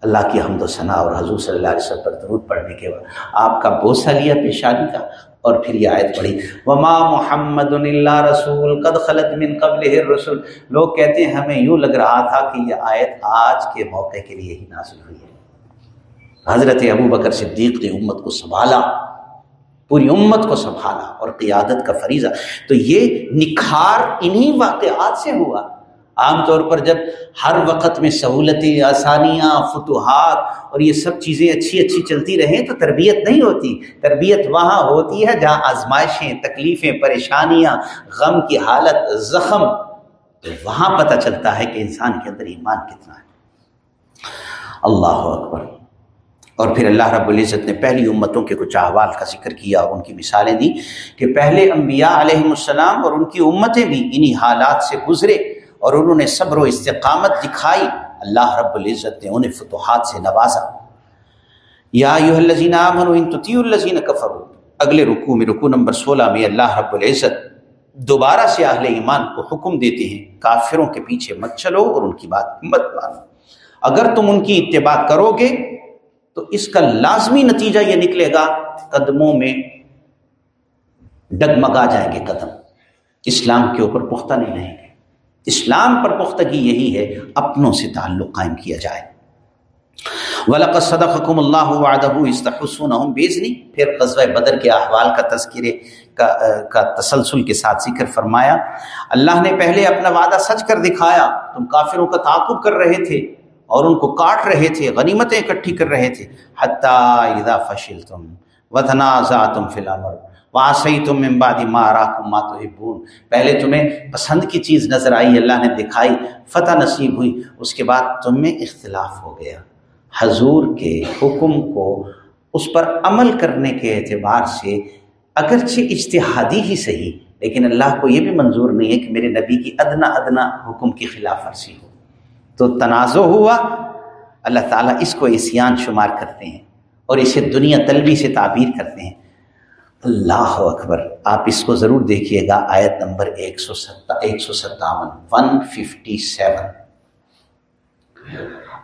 اللہ کی حمد و ثناء اور حضور صلی اللہ علیہ وسلم پر درود پڑھنے کے بعد آپ کا بوسہ لیا پیشانی کا اور پھر یہ آیت پڑھی، وما محمد اللہ رسول قد خلط من قبل رسول لوگ کہتے ہیں، ہمیں یوں لگ رہا تھا کہ یہ آیت آج کے موقع کے لیے ہی نازل ہوئی ہے۔ حضرت ابو بکر صدیق نے امت کو سنبھالا، پوری امت کو سنبھالا اور قیادت کا فریضہ۔ تو یہ نکھار انہی واقعات سے ہوا۔ عام طور پر جب ہر وقت میں سہولتیں، آسانیاں، فتوحات اور یہ سب چیزیں اچھی اچھی چلتی رہیں تو تربیت نہیں ہوتی۔ تربیت وہاں ہوتی ہے جہاں آزمائشیں، تکلیفیں، پریشانیاں، غم کی حالت، زخم۔ تو وہاں پتہ چلتا ہے کہ انسان کے اندر ایمان کتنا ہے۔ اللہ اکبر۔ اور پھر اللہ رب العزت نے پہلی امتوں کے کچھ احوال کا ذکر کیا اور ان کی مثالیں دی کہ پہلے انبیاء علیہ السلام اور ان کی امتیں بھی انہی حالات سے گزرے اور انہوں نے صبر و استقامت دکھائی۔ اللہ رب العزت نے انہیں فتوحات سے نوازا۔ یا الزین الزین کفر اگلے رکوع میں، رکوع نمبر سولہ میں اللہ رب العزت دوبارہ سے اہل ایمان کو حکم دیتے ہیں، کافروں کے پیچھے مت چلو اور ان کی بات مت مانو۔ اگر تم ان کی اتباع کرو گے تو اس کا لازمی نتیجہ یہ نکلے گا قدموں میں ڈگمگا جائیں گے قدم۔ اسلام کے اوپر پختہ نہیں رہیں گے۔ اسلام پر پختگی یہی ہے، اپنوں سے تعلق قائم کیا جائے۔ ولاق صدقم اللہ وعدہ استحسن بیزنی پھر قصبۂ بدر کے احوال کا تذکرے کا کا تسلسل کے ساتھ ذکر فرمایا۔ اللہ نے پہلے اپنا وعدہ سچ کر دکھایا۔ تم کافروں کا تعاقب کر رہے تھے۔ اور ان کو کاٹ رہے تھے، غنیمتیں اکٹھی کر رہے تھے۔ حتیٰ اذا فشل تم وطنا ذا تم فلامر وہاں صحیح تم امبادی مارا کم ماں تو پہلے تمہیں پسند کی چیز نظر آئی، اللہ نے دکھائی، فتح نصیب ہوئی، اس کے بعد تم میں اختلاف ہو گیا۔ حضور کے حکم کو اس پر عمل کرنے کے اعتبار سے اگرچہ اجتہادی ہی صحیح، لیکن اللہ کو یہ بھی منظور نہیں ہے کہ میرے نبی کی ادنا ادنا حکم کی خلاف ورزی ہو۔ تو تنازع ہوا۔ اللہ تعالیٰ اس کو اسیان شمار کرتے ہیں اور اسے دنیا طلبی سے تعبیر کرتے ہیں۔ اللہ اکبر، آپ اس کو ضرور دیکھیے گا۔ آیت نمبر ایک سو ستا، ایک سو ستاون، ون ففٹی سیون۔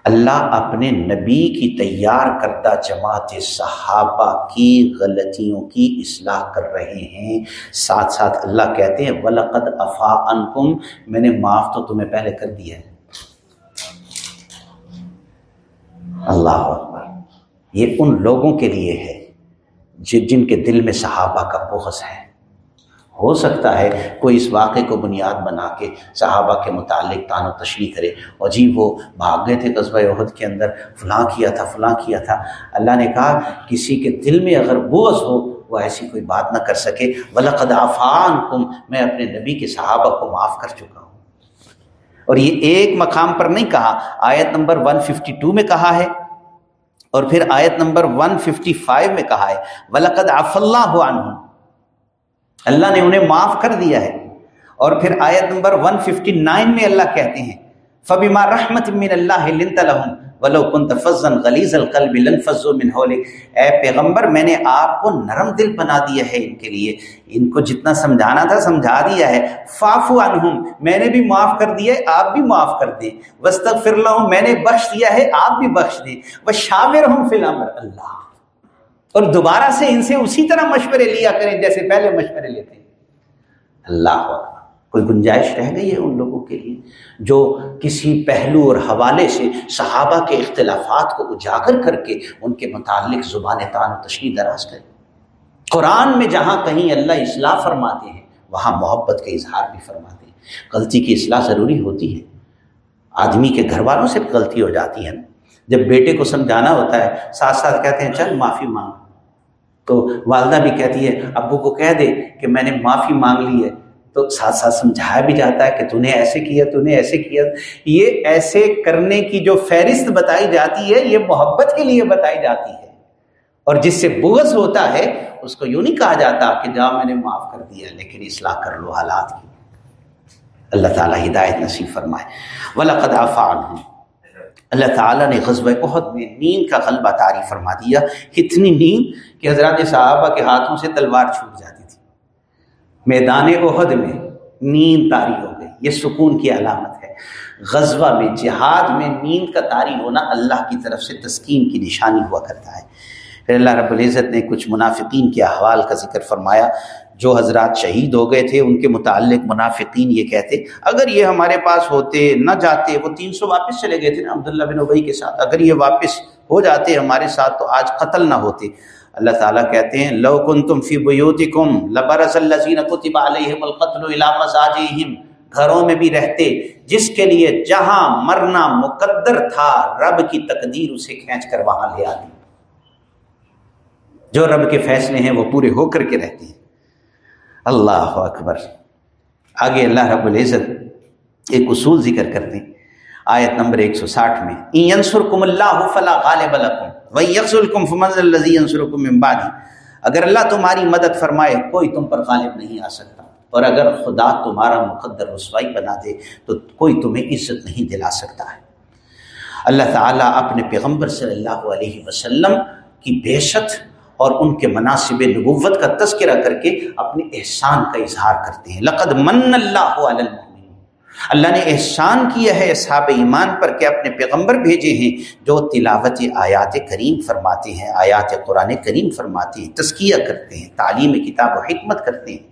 اللہ اپنے نبی کی تیار کردہ جماعت صحابہ کی غلطیوں کی اصلاح کر رہے ہیں۔ ساتھ ساتھ اللہ کہتے ہیں، ولقد افا انکم میں نے معاف تو تمہیں پہلے کر دیا ہے۔ اللہ اکبر۔ یہ ان لوگوں کے لیے ہے جن کے دل میں صحابہ کا بغض ہے۔ ہو سکتا ہے کوئی اس واقعے کو بنیاد بنا کے صحابہ کے متعلق تان و تشریح کرے۔ اور جی وہ بھاگ گئے تھے قصبہ عہد کے اندر۔ فلاں کیا تھا، فلاں کیا تھا۔ اللہ نے کہا، کسی کے دل میں اگر بغض ہو، وہ ایسی کوئی بات نہ کر سکے۔ ولقد عفان کم میں اپنے نبی کے صحابہ کو معاف کر چکا ہوں۔ اور یہ ایک مقام پر نہیں کہا، آیت نمبر 152 میں کہا ہے اور پھر آیت نمبر 155 میں کہا ہے، ولقد عف اللہ عنہ اللہ نے انہیں معاف کر دیا ہے۔ اور پھر آیت نمبر 159 میں اللہ کہتے ہیں، فبما رحمت من اللہ لنت لهم۔ ولو كنت فظا غلیظ القلب لنفضوا من حولك۔ اے پیغمبر، میں نے آپ کو نرم دل بنا دیا ہے ان کے لیے۔ ان کو جتنا سمجھانا تھا سمجھا دیا ہے۔ فاعفو عنہم میں نے بھی معاف کر دیا ہے، آپ بھی معاف کر دیں۔ واستغفر لهم۔ میں نے بخش دیا ہے، آپ بھی بخش دیں۔ وشاورهم فی الامر اللہ۔ اور دوبارہ سے ان سے اسی طرح مشورے لیا کریں جیسے پہلے مشورے لیتے ہیں۔ اللہ اکبر۔ کوئی گنجائش رہ گئی ہے ان لوگوں کے لیے جو کسی پہلو اور حوالے سے صحابہ کے اختلافات کو اجاگر کر کے ان کے متعلق زبان تان و تشریح دراز کرے۔ قرآن میں جہاں کہیں اللہ اصلاح فرماتے ہیں، وہاں محبت کا اظہار بھی فرماتے ہیں۔ غلطی کی اصلاح ضروری ہوتی ہے۔ آدمی کے گھر والوں سے غلطی ہو جاتی ہے جب بیٹے کو سمجھانا ہوتا ہے، ساتھ ساتھ کہتے ہیں، چل معافی مانگ۔ تو والدہ بھی کہتی ہے، ابو کو کہہ دے کہ میں نے معافی مانگ لی ہے۔ تو ساتھ ساتھ سمجھایا بھی جاتا ہے کہ تو نے ایسے کیا، تو نے ایسے کیا۔ یہ ایسے کرنے کی جو فہرست بتائی جاتی ہے، یہ محبت کے لیے بتائی جاتی ہے۔ اور جس سے بغض ہوتا ہے، اس کو یوں نہیں کہا جاتا کہ جہاں میں نے معاف کر دیا، لیکن اصلاح کر لو حالات کی۔ اللہ تعالیٰ ہدایت نصیب فرمائے۔ ولاقد عفان ہوں اللہ تعالیٰ نے غزب بہت میں نیند کا غلبہ تعریف فرما دیا۔ اتنی نیند کہ حضرات صحابہ کے ہاتھوں سے تلوار چھوٹ جاتی میدان عہد میں نیند تاری ہو گئی۔ یہ سکون کی علامت ہے۔ غزوہ میں جہاد میں نیند کا تاری ہونا اللہ کی طرف سے تسکین کی نشانی ہوا کرتا ہے۔ پھر اللہ رب العزت نے کچھ منافقین کے احوال کا ذکر فرمایا۔ جو حضرات شہید ہو گئے تھے، ان کے متعلق منافقین یہ کہتے، اگر یہ ہمارے پاس ہوتے، نہ جاتے، وہ تین سو واپس چلے گئے تھے نا عبداللہ بن ابئی کے ساتھ۔ اگر یہ واپس ہو جاتے ہمارے ساتھ، تو آج قتل نہ ہوتے۔ اللہ تعالیٰ کہتے ہیں، لو کن تم فی بیوتکم لبرس الذین کتب علیہم القتل الى مساجہم گھروں میں بھی رہتے، جس کے لیے جہاں مرنا مقدر تھا، رب کی تقدیر اسے کھینچ کر وہاں لے آتی جو رب کے فیصلے ہیں وہ پورے ہو کر کے رہتے ہیں۔ اللہ اکبر۔ آگے اللہ رب العزت ایک اصول ذکر کرتے ہیں۔ آیت نمبر ایک سو ساٹھ میں اللہ فلا غالب لکم اگر اللہ تمہاری مدد فرمائے، کوئی تم پر غالب نہیں آ سکتا۔ اور اگر خدا تمہارا مقدر رسوائی بنا دے، تو کوئی تمہیں عزت نہیں دلا سکتا ہے۔ اللہ تعالیٰ اپنے پیغمبر صلی اللہ علیہ وسلم کی بیشت اور ان کے مناسب نبوت کا تذکرہ کر کے اپنے احسان کا اظہار کرتے ہیں۔ لقد من اللہ علیہ اللہ نے احسان کیا ہے اصحاب ایمان پر کہ اپنے پیغمبر بھیجے ہیں جو تلاوت آیات کریم فرماتے ہیں، آیات قرآن کریم فرماتے ہیں، تزکیہ کرتے ہیں، تعلیم کتاب و حکمت کرتے ہیں۔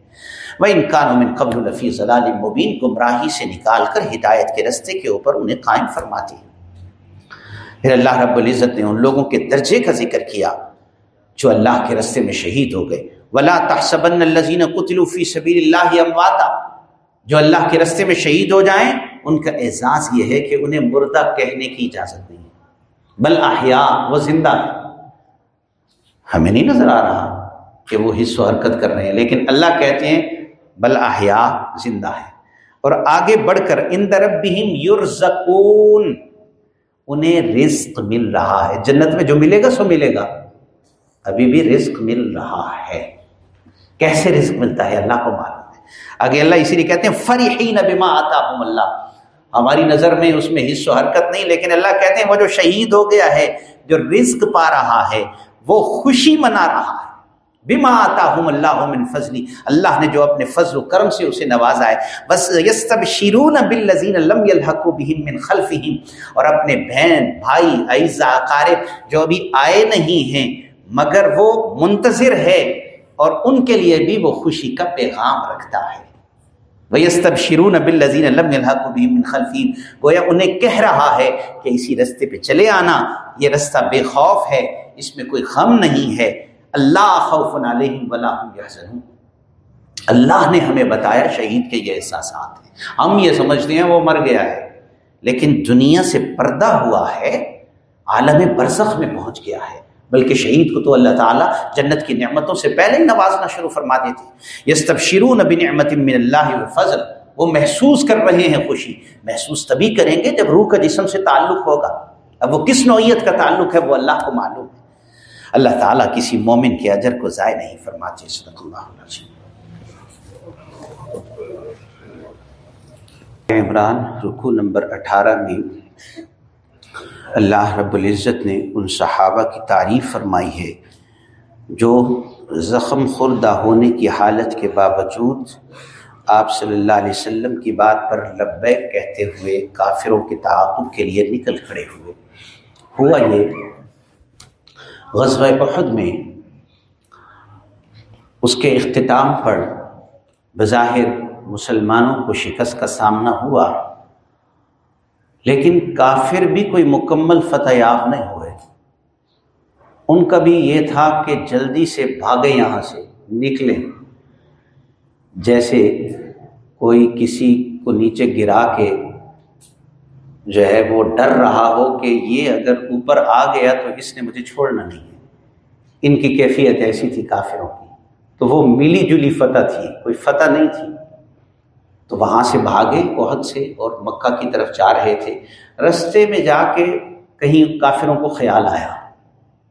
وہ انکان من قبل الفی ضلال مبین گمراہی سے نکال کر ہدایت کے رستے کے اوپر انہیں قائم فرماتے ہیں۔ پھر اللہ رب العزت نے ان لوگوں کے درجے کا ذکر کیا جو اللہ کے رستے میں شہید ہو گئے۔ ولا تحسبن الذين قتلوا في سبيل الله امواتا جو اللہ کے رستے میں شہید ہو جائیں، ان کا اعزاز یہ ہے کہ انہیں مردہ کہنے کی اجازت نہیں ہے۔ بل احیاء وہ زندہ ہمیں نہیں نظر آ رہا کہ وہ حص و حرکت کر رہے ہیں، لیکن اللہ کہتے ہیں، بل احیاء زندہ ہے۔ اور آگے بڑھ کر ان دربہم یرزقون، انہیں رزق مل رہا ہے۔ جنت میں جو ملے گا، سو ملے گا۔ ابھی بھی رزق مل رہا ہے۔ کیسے رزق ملتا ہے؟ اللہ کو معلوم۔ آگے اللہ اسی لیے کہتے ہیں فرحین بما آتا اللہ ہماری نظر میں اس میں حص و حرکت نہیں، لیکن اللہ کہتے ہیں، وہ جو شہید ہو گیا ہے، جو رزق پا رہا ہے، وہ خوشی منا رہا ہے۔ بما آتا ہوں اللہ من فضلی اللہ نے جو اپنے فضل و کرم سے اسے نوازا ہے۔ بس یستبشرون بالذین لم یلحقوا بهم من خلفہم۔ اور اپنے بہن، بھائی عیزہ اقارب جو ابھی آئے نہیں ہیں، مگر وہ منتظر ہے۔ اور ان کے لیے بھی وہ خوشی کا پیغام رکھتا ہے۔ ویستب شرون اب الزین من خلفین گویا انہیں کہہ رہا ہے کہ اسی رستے پہ چلے آنا، یہ رستہ بے خوف ہے، اس میں کوئی غم نہیں ہے۔ اللہ خوف علیہم ولا هم اللہ نے ہمیں بتایا شہید کے یہ احساسات ہیں۔ ہم یہ سمجھتے ہیں وہ مر گیا ہے۔ لیکن دنیا سے پردہ ہوا ہے، عالم برزخ میں پہنچ گیا ہے۔ بلکہ شہید کو تو اللہ تعالیٰ جنت کی نعمتوں سے پہلے ہی نوازنا شروع فرما دیتے یس تب شیرون نعمت من اللہ و فضل وہ محسوس کر رہے ہیں خوشی۔ محسوس تبھی کریں گے جب روح کا جسم سے تعلق ہوگا۔ اب وہ کس نوعیت کا تعلق ہے وہ اللہ کو معلوم ہے۔ اللہ تعالیٰ کسی مومن کے اجر کو ضائع نہیں فرماتے صدق اللہ علیہ عمران رکو نمبر اٹھارہ میں اللہ رب العزت نے ان صحابہ کی تعریف فرمائی ہے جو زخم خوردہ ہونے کی حالت کے باوجود آپ صلی اللہ علیہ وسلم کی بات پر لبیک کہتے ہوئے کافروں کے تعاقب کے لیے نکل کھڑے ہوئے۔ ہوا یہ غزوہ احد میں اس کے اختتام پر بظاہر مسلمانوں کو شکست کا سامنا ہوا۔ لیکن کافر بھی کوئی مکمل فتح یاب نہیں ہوئے۔ ان کا بھی یہ تھا کہ جلدی سے بھاگے یہاں سے، نکلیں۔ جیسے کوئی کسی کو نیچے گرا کے جو ہے وہ ڈر رہا ہو کہ یہ اگر اوپر آ گیا تو اس نے مجھے چھوڑنا نہیں ہے۔ ان کی کیفیت ایسی تھی کافروں کی۔ تو وہ ملی جلی فتح تھی، کوئی فتح نہیں تھی۔ تو وہاں سے بھاگے عہد سے اور مکہ کی طرف جا رہے تھے۔ رستے میں جا کے کہیں کافروں کو خیال آیا۔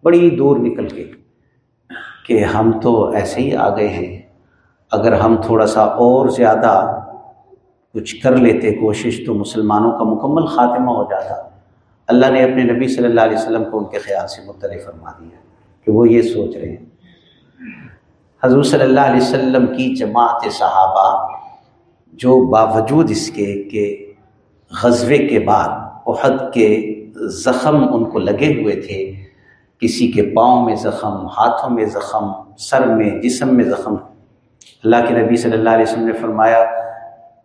بڑی دور نکل کے کہ ہم تو ایسے ہی آ گئے ہیں۔ اگر ہم تھوڑا سا اور زیادہ کچھ کر لیتے کوشش تو مسلمانوں کا مکمل خاتمہ ہو جاتا۔ اللہ نے اپنے نبی صلی اللہ علیہ وسلم کو ان کے خیال سے مختلف فرما دیا کہ وہ یہ سوچ رہے ہیں۔ حضور صلی اللہ علیہ وسلم کی جماعت صحابہ جو باوجود اس کے کہ غزوے کے بعد احد کے زخم ان کو لگے ہوئے تھے، کسی کے پاؤں میں زخم، ہاتھوں میں زخم، سر میں، جسم میں زخم۔ اللہ کے نبی صلی اللہ علیہ وسلم نے فرمایا،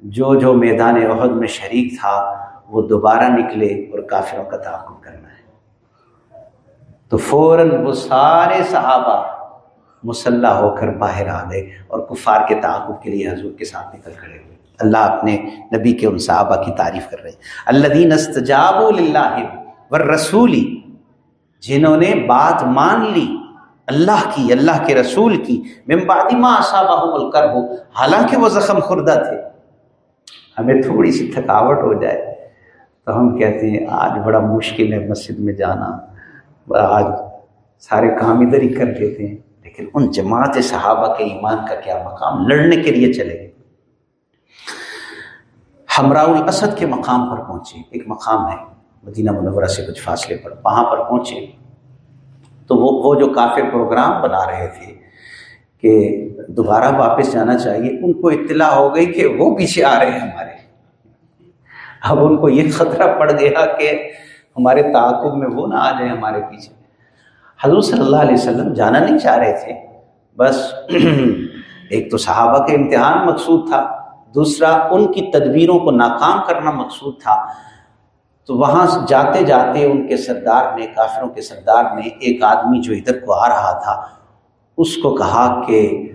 جو جو میدان عہد میں شریک تھا، وہ دوبارہ نکلے اور کافروں کا تعاقب کرنا ہے۔ تو فوراً وہ سارے صحابہ مسلح ہو کر باہر آ گئے اور کفار کے تعاقب کے لیے حضور کے ساتھ نکل کھڑے ہوئے۔ اللہ اپنے نبی کے ان صحابہ کی تعریف کر رہے ہیں۔ اللہ دین استجاب اللہ و رسولی جنہوں نے بات مان لی اللہ کی، اللہ کے رسول کی ممبادی ماں صابہ کر ہو حالانکہ وہ زخم خوردہ تھے۔ ہمیں تھوڑی سی تھکاوٹ ہو جائے۔ تو ہم کہتے ہیں، آج بڑا مشکل ہے مسجد میں جانا۔ آج سارے کام ادھر ہی کر لیتے ہیں۔ لیکن ان جماعت صحابہ کے ایمان کا کیا مقام؟ لڑنے کے لیے چلے گئے۔ ہمراہ الاسد کے مقام پر پہنچے۔ ایک مقام ہے، مدینہ منورہ سے کچھ فاصلے پر وہاں پر پہنچے۔ تو وہ وہ جو کافی پروگرام بنا رہے تھے کہ دوبارہ واپس جانا چاہیے، ان کو اطلاع ہو گئی کہ وہ پیچھے آ رہے ہیں ہمارے۔ اب ان کو یہ خطرہ پڑ گیا کہ ہمارے تعاقب میں وہ نہ آ جائیں ہمارے پیچھے۔ حضور صلی اللہ علیہ وسلم جانا نہیں چاہ رہے تھے۔ بس ایک تو صحابہ کے امتحان مقصود تھا۔ دوسرا، ان کی تدبیروں کو ناکام کرنا مقصود تھا۔ تو وہاں جاتے جاتے ان کے سردار نے، کافروں کے سردار نے ایک آدمی جو ادھر کو آ رہا تھا، اس کو کہا کہ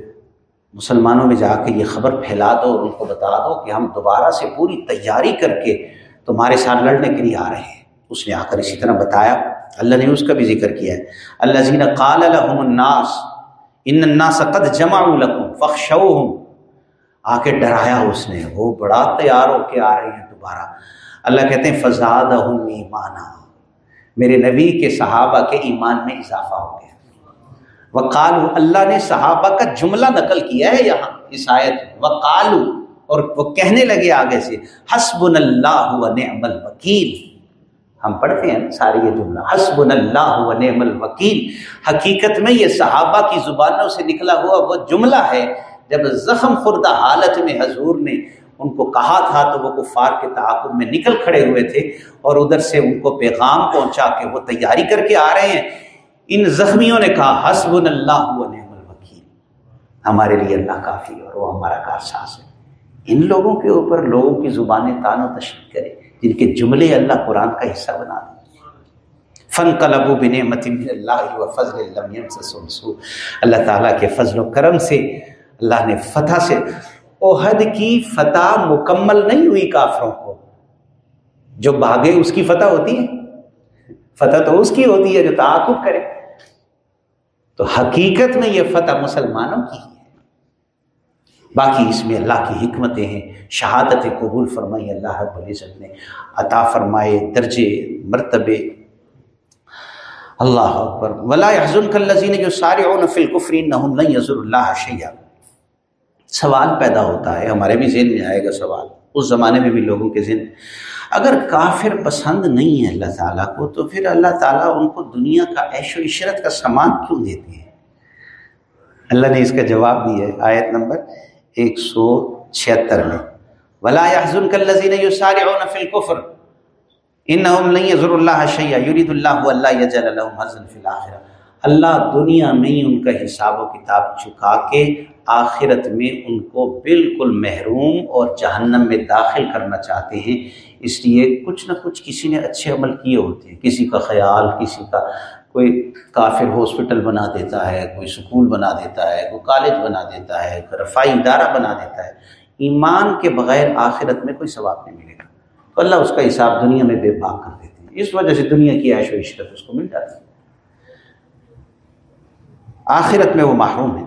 مسلمانوں میں جا کے یہ خبر پھیلا دو اور ان کو بتا دو کہ ہم دوبارہ سے پوری تیاری کر کے تمہارے ساتھ لڑنے کے لیے آ رہے ہیں۔ اس نے آ کر اسی طرح بتایا۔ اللہ نے اس کا بھی ذکر کیا ہے۔ اللہ زین قال الحم الناس ان الناس قد جمع لکم فخشوہم آ کے ڈرایا اس نے، وہ بڑا تیار ہو کے آ رہے ہیں دوبارہ۔ اللہ کہتے ہیں فضاد ایمانہ میرے نبی کے صحابہ کے ایمان میں اضافہ ہو گیا۔ وقالو اللہ نے صحابہ کا جملہ نقل کیا ہے یہاں، اس آیت وقالو اور وہ کہنے لگے آگے سے حسب اللہ و نعم الوکیل ہم پڑھتے ہیں ساری یہ جملہ حسب اللہ و نعم الوکیل حقیقت میں یہ صحابہ کی زبانوں سے نکلا ہوا وہ جملہ ہے جب زخم خوردہ حالت میں حضور نے ان کو کہا تھا تو وہ کفار کے تعاقب میں نکل کھڑے ہوئے تھے اور ادھر سے ان کو پیغام پہنچا کے وہ تیاری کر کے آ رہے ہیں۔ ان زخمیوں نے کہا حسب اللہ نعم الوکیل۔ ہمارے لیے اللہ کافی اور وہ ہمارا کارساز ہے۔ ان لوگوں کے اوپر لوگوں کی زبانیں تان و تشریح کرے جن کے جملے اللہ قرآن کا حصہ بنا دیں۔ فن کلب و بن متم اللہ فضل اللہ تعالیٰ کے فضل و کرم سے اللہ نے فتح سے عہد کی فتح مکمل نہیں ہوئی کافروں کو۔ جو بھاگے اس کی فتح ہوتی ہے۔ فتح تو اس کی ہوتی ہے جو تعاقب کرے۔ تو حقیقت میں یہ فتح مسلمانوں کی ہے۔ باقی اس میں اللہ کی حکمتیں ہیں۔ شہادت قبول فرمائی اللہ رب العزت نے۔ عطا فرمائے درجے مرتبے۔ اللہ اکبر۔ ولا حضن کلزین جو سارے نفل کفرین نہ نہیں اللہ شیا سوال پیدا ہوتا ہے، ہمارے بھی ذہن میں آئے گا سوال، اس زمانے میں بھی لوگوں کے ذہن۔ اگر کافر پسند نہیں ہے اللہ تعالیٰ کو، تو پھر اللہ تعالیٰ ان کو دنیا کا عیش و عشرت کا سامان کیوں دیتے ہیں؟ اللہ نے اس کا جواب دیا ہے آیت نمبر ایک سو چھہتر میں۔ ولا حضن کلزین جو سارے او نفل کفر ان اللہ شیہ یرید اللہ اللہ یجل فی الآخرہ اللہ دنیا میں ہی ان کا حساب و کتاب چکا کے آخرت میں ان کو بالکل محروم اور جہنم میں داخل کرنا چاہتے ہیں۔ اس لیے کچھ نہ کچھ کسی نے اچھے عمل کیے ہوتے ہیں۔ کسی کا خیال، کسی کا کوئی کافر ہاسپٹل بنا دیتا ہے، کوئی سکول بنا دیتا ہے، کوئی کالج بنا دیتا ہے، کوئی رفائی ادارہ بنا دیتا ہے۔ ایمان کے بغیر آخرت میں کوئی ثواب نہیں ملے گا۔ تو اللہ اس کا حساب دنیا میں بے باک کر دیتے ہیں۔ اس وجہ سے دنیا کی عیش و عشرت اس کو مل جاتی ہے۔ آخرت میں وہ محروم ہے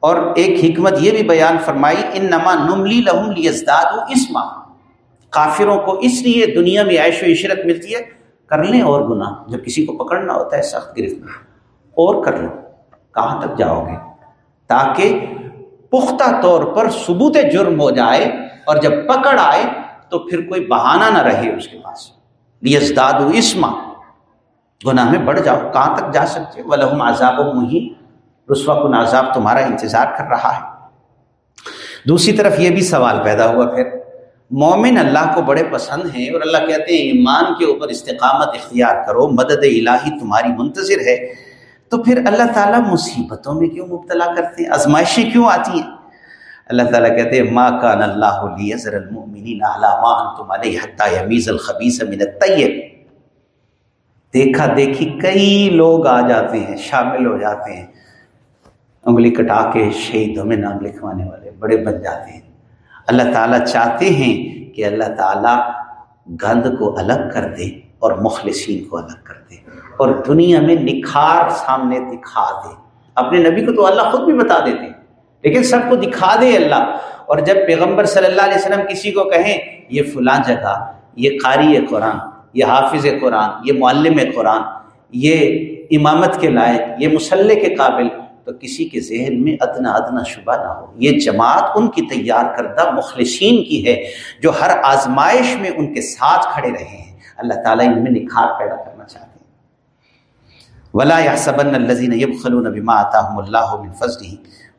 اور ایک حکمت یہ بھی بیان فرمائی ان نما نملی لہم لیزداد اسما۔ کافروں کو اس لیے دنیا میں عیش و عشرت ملتی ہے، کر لیں اور گناہ۔ جب کسی کو پکڑنا ہوتا ہے، سخت گرفت میں اور کر لو۔ کہاں تک جاؤ گے؟ تاکہ پختہ طور پر ثبوت جرم ہو جائے اور جب پکڑ آئے تو پھر کوئی بہانہ نہ رہے اس کے پاس۔ لیزداد اسما۔ گناہ میں بڑھ جاؤ۔ کہاں تک جا سکتے ولہم عذاب و مہین رسوا کن عذاب تمہارا انتظار کر رہا ہے۔ دوسری طرف یہ بھی سوال پیدا ہوا، پھر مومن اللہ کو بڑے پسند ہیں اور اللہ کہتے ہیں، ایمان کے اوپر استقامت اختیار کرو، مدد الہی تمہاری منتظر ہے۔ تو پھر اللہ تعالیٰ مصیبتوں میں کیوں مبتلا کرتے ہیں؟ آزمائشیں کیوں آتی ہیں؟ اللہ تعالیٰ کہتے ہیں، ما کان اللہ لیزر المؤمنین علی ما انتم علیہ حتی یمیز الخبیث من الطیب۔ دیکھا دیکھی کئی لوگ آ جاتے ہیں، شامل ہو جاتے ہیں۔ انگلی کٹا کے شہیدوں میں نام لکھوانے والے بڑے بن جاتے ہیں۔ اللہ تعالیٰ چاہتے ہیں کہ اللہ تعالیٰ گند کو الگ کر دے اور مخلصین کو الگ کر دے اور دنیا میں نکھار سامنے دکھا دے۔ اپنے نبی کو تو اللہ خود بھی بتا دیتے لیکن سب کو دکھا دے اللہ۔ اور جب پیغمبر صلی اللہ علیہ وسلم کسی کو کہیں، یہ فلاں جگہ، یہ قاری قرآن یہ حافظ قرآن، یہ معلم قرآن، یہ امامت کے لائق، یہ مسلح کے قابل، تو کسی کے ذہن میں ادنا ادنا شبہ نہ ہو۔ یہ جماعت ان کی تیار کردہ مخلصین کی ہے جو ہر آزمائش میں ان کے ساتھ کھڑے رہے ہیں۔ اللہ تعالیٰ ان میں نکھار پیدا کرنا چاہتے ہیں۔ ولا یا صبن الزین یب خلون بما آتا اللہ من فضل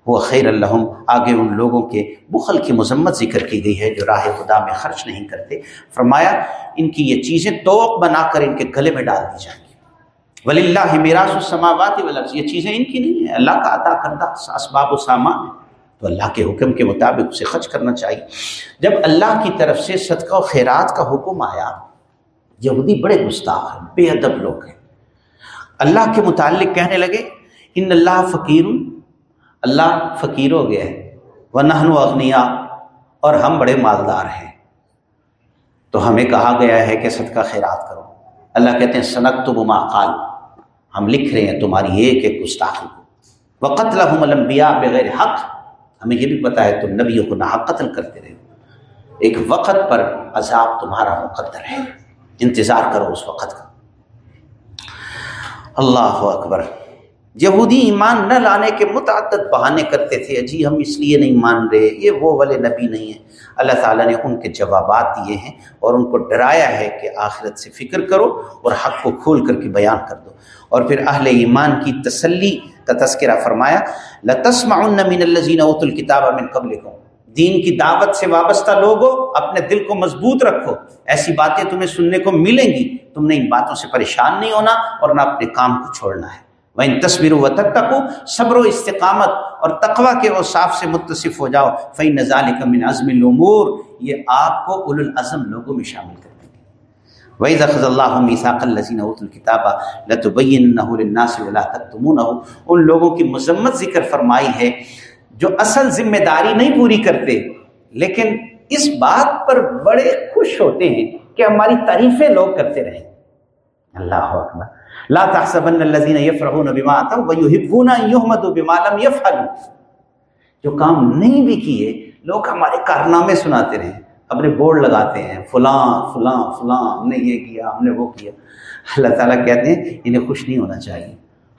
وہ خیر الحم آگے ان لوگوں کے بخل کی مذمت ذکر کی گئی ہے جو راہ خدا میں خرچ نہیں کرتے. فرمایا، ان کی یہ چیزیں توق بنا کر ان کے گلے میں ڈال دی جائیں گی. ولی اللہ میراث السماوات والارض یہ چیزیں ان کی نہیں ہیں. اللہ کا عطا کردہ اسباب و سامان ہے تو اللہ کے حکم کے مطابق اسے خرچ کرنا چاہیے. جب اللہ کی طرف سے صدقہ و خیرات کا حکم آیا، یہودی بڑے گستاخ ہیں، بے ادب لوگ ہیں. اللہ کے متعلق کہنے لگے، ان اللہ فقیر اللہ فقیر ہو گیا ہے۔ وہ نہن و اغنیا اور ہم بڑے مالدار ہیں۔ تو ہمیں کہا گیا ہے کہ صدقہ خیرات کرو۔ اللہ کہتے ہیں سنک تو بما قال۔ ہم لکھ رہے ہیں تمہاری ایک ایک گستاخی کو۔ وقت لحم الانبیاء بغیر حق۔ ہمیں یہ بھی پتا ہے، تم نبیوں کو نہ قتل کرتے رہے ایک وقت پر عذاب تمہارا مقدر ہے۔ انتظار کرو اس وقت کا۔ اللہ اکبر۔ یہودی ایمان نہ لانے کے متعدد بہانے کرتے تھے۔ جی ہم اس لیے نہیں مان رہے، یہ وہ والے نبی نہیں ہیں۔ اللہ تعالیٰ نے ان کے جوابات دیے ہیں اور ان کو ڈرایا ہے کہ آخرت سے فکر کرو اور حق کو کھول کر کے بیان کر دو۔ اور پھر اہل ایمان کی تسلی کا تذکرہ فرمایا لتسمع من الزین اوت الکتاب من قبل دین کی دعوت سے وابستہ لوگوں اپنے دل کو مضبوط رکھو۔ ایسی باتیں تمہیں سننے کو ملیں گی، تم نے ان باتوں سے پریشان نہیں ہونا اور نہ اپنے کام کو چھوڑنا ہے۔ وہ ان تصویروں و تک تک صبر و استقامت اور تقوا کے اوصاف سے متصف ہو جاؤ فی نظال من عزم العمور یہ آپ کو اول العظم لوگوں میں شامل کر دیں گے۔ وہی ذخذ اللہ میساق الزین اوت الکتابہ لتبین للناس ولا تکتمونہ ان لوگوں کی مذمت ذکر فرمائی ہے، جو اصل ذمہ داری نہیں پوری کرتے، لیکن اس بات پر بڑے خوش ہوتے ہیں کہ ہماری تعریفیں لوگ کرتے رہیں اللہ اکبر۔ لا تحسبن الذين يفرحون بما اتوا ويحبون ان يحمدوا بما لم يفعلوا. جو کام نہیں بھی کیے، لوگ ہمارے کارنامے سناتے رہے، اپنے بورڈ لگاتے ہیں، فلاں فلاں فلاں، ہم نے یہ کیا، ہم نے وہ کیا۔ اللہ تعالیٰ کہتے ہیں، انہیں خوش نہیں ہونا چاہیے۔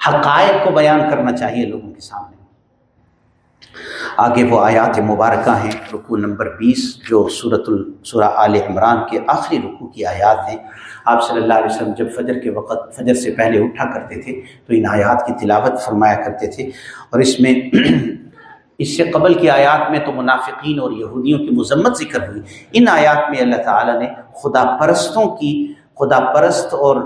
حقائق کو بیان کرنا چاہیے لوگوں کے سامنے۔ آگے وہ آیات مبارکہ ہیں رکو نمبر بیس، جو صورت السورہ آل عمران کے آخری رکو کی آیات ہیں۔ آپ صلی اللہ علیہ وسلم جب فجر کے وقت فجر سے پہلے اٹھا کرتے تھے تو ان آیات کی تلاوت فرمایا کرتے تھے اور اس میں اس سے قبل کی آیات میں تو منافقین اور یہودیوں کی مذمت ذکر ہوئی۔ ان آیات میں اللہ تعالیٰ نے خدا پرستوں کی، خدا پرست اور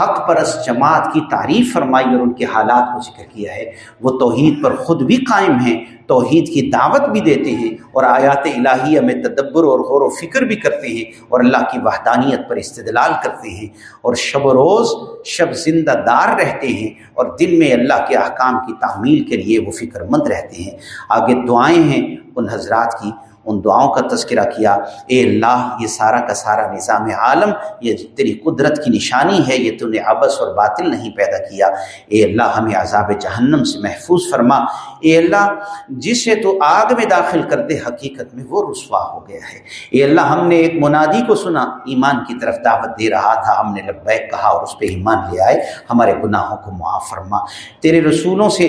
حق پرست جماعت کی تعریف فرمائی اور ان کے حالات کو ذکر کیا ہے۔ وہ توحید پر خود بھی قائم ہیں، توحید کی دعوت بھی دیتے ہیں اور آیات الہیہ میں تدبر اور غور و فکر بھی کرتے ہیں اور اللہ کی وحدانیت پر استدلال کرتے ہیں اور شب و روز شب زندہ دار رہتے ہیں اور دن میں اللہ کے احکام کی تعمیل کے لیے وہ فکر مند رہتے ہیں۔ آگے دعائیں ہیں ان حضرات کی۔ ان دعاؤں کا تذکرہ کیا، اے اللہ، یہ سارا کا سارا نظام عالم، یہ تیری قدرت کی نشانی ہے، یہ تو نے ابس اور باطل نہیں پیدا کیا۔ اے اللہ، ہمیں عذاب جہنم سے محفوظ فرما۔ اے اللہ جسے تو آگ میں داخل کر دے حقیقت میں وہ رسوا ہو گیا ہے۔ اے اللہ، ہم نے ایک منادی کو سنا، ایمان کی طرف دعوت دے رہا تھا، ہم نے لبیک کہا اور اس پہ ایمان لے آئے۔ ہمارے گناہوں کو معاف فرما۔ تیرے رسولوں سے،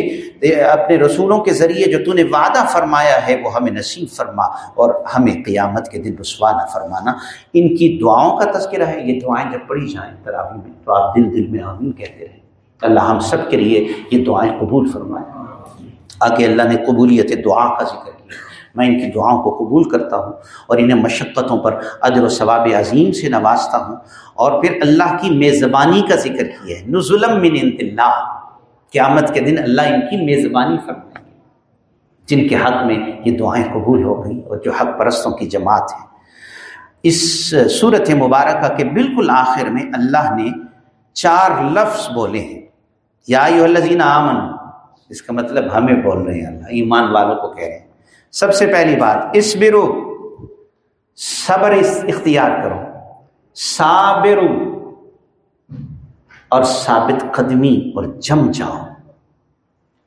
اپنے رسولوں کے ذریعے جو تو نے وعدہ فرمایا ہے، وہ ہمیں نصیب فرما اور ہمیں قیامت کے دن رسوا نہ فرمانا۔ ان کی دعاؤں کا تذکرہ ہے۔ یہ دعائیں جب پڑھی جائیں تراوی میں تو آپ دل دل میں آمین کہتے رہیں۔ اللہ ہم سب کے لیے یہ دعائیں قبول فرمائیں آگے اللہ نے قبولیت دعا کا ذکر کیا۔ میں ان کی دعاؤں کو قبول کرتا ہوں اور انہیں مشقتوں پر اجر و ثواب عظیم سے نوازتا ہوں۔ اور پھر اللہ کی میزبانی کا ذکر کیا ہے۔ نظلم من انت اللہ۔ قیامت کے دن اللہ ان کی میزبانی فرمائیں گے جن کے حق میں یہ دعائیں قبول ہو گئیں اور جو حق پرستوں کی جماعت ہے۔ اس صورت مبارکہ کے بالکل آخر میں اللہ نے چار لفظ بولے ہیں۔ یا الذین آمن اس کا مطلب ہمیں بول رہے ہیں اللہ، ایمان والوں کو کہہ رہے ہیں۔ سب سے پہلی بات اس برو صبر اختیار کرو۔ صابرو اور ثابت قدمی اور جم جاؤ۔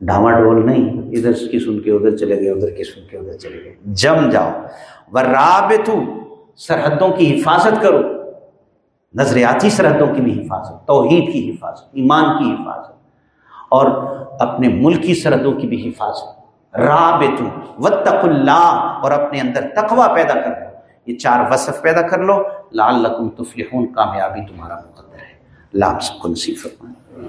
ڈھاما ڈول نہیں، ادھر کی سن کے، ادھر چلے گئے، ادھر کی سن کے، ادھر چلے گئے۔ جم جاؤ۔ ورابطو، سرحدوں کی حفاظت کرو۔ نظریاتی سرحدوں کی بھی حفاظت، توحید کی حفاظت، ایمان کی حفاظت۔ اور اپنے ملکی سرحدوں کی بھی حفاظت۔ رابطو وتق اللہ اور اپنے اندر تقوی پیدا کر لو۔ یہ چار وصف پیدا کر لو۔ لال لکم تفلحون، کامیابی تمہارا مقدر ہے۔ لام سب کو نصیب فرمائے۔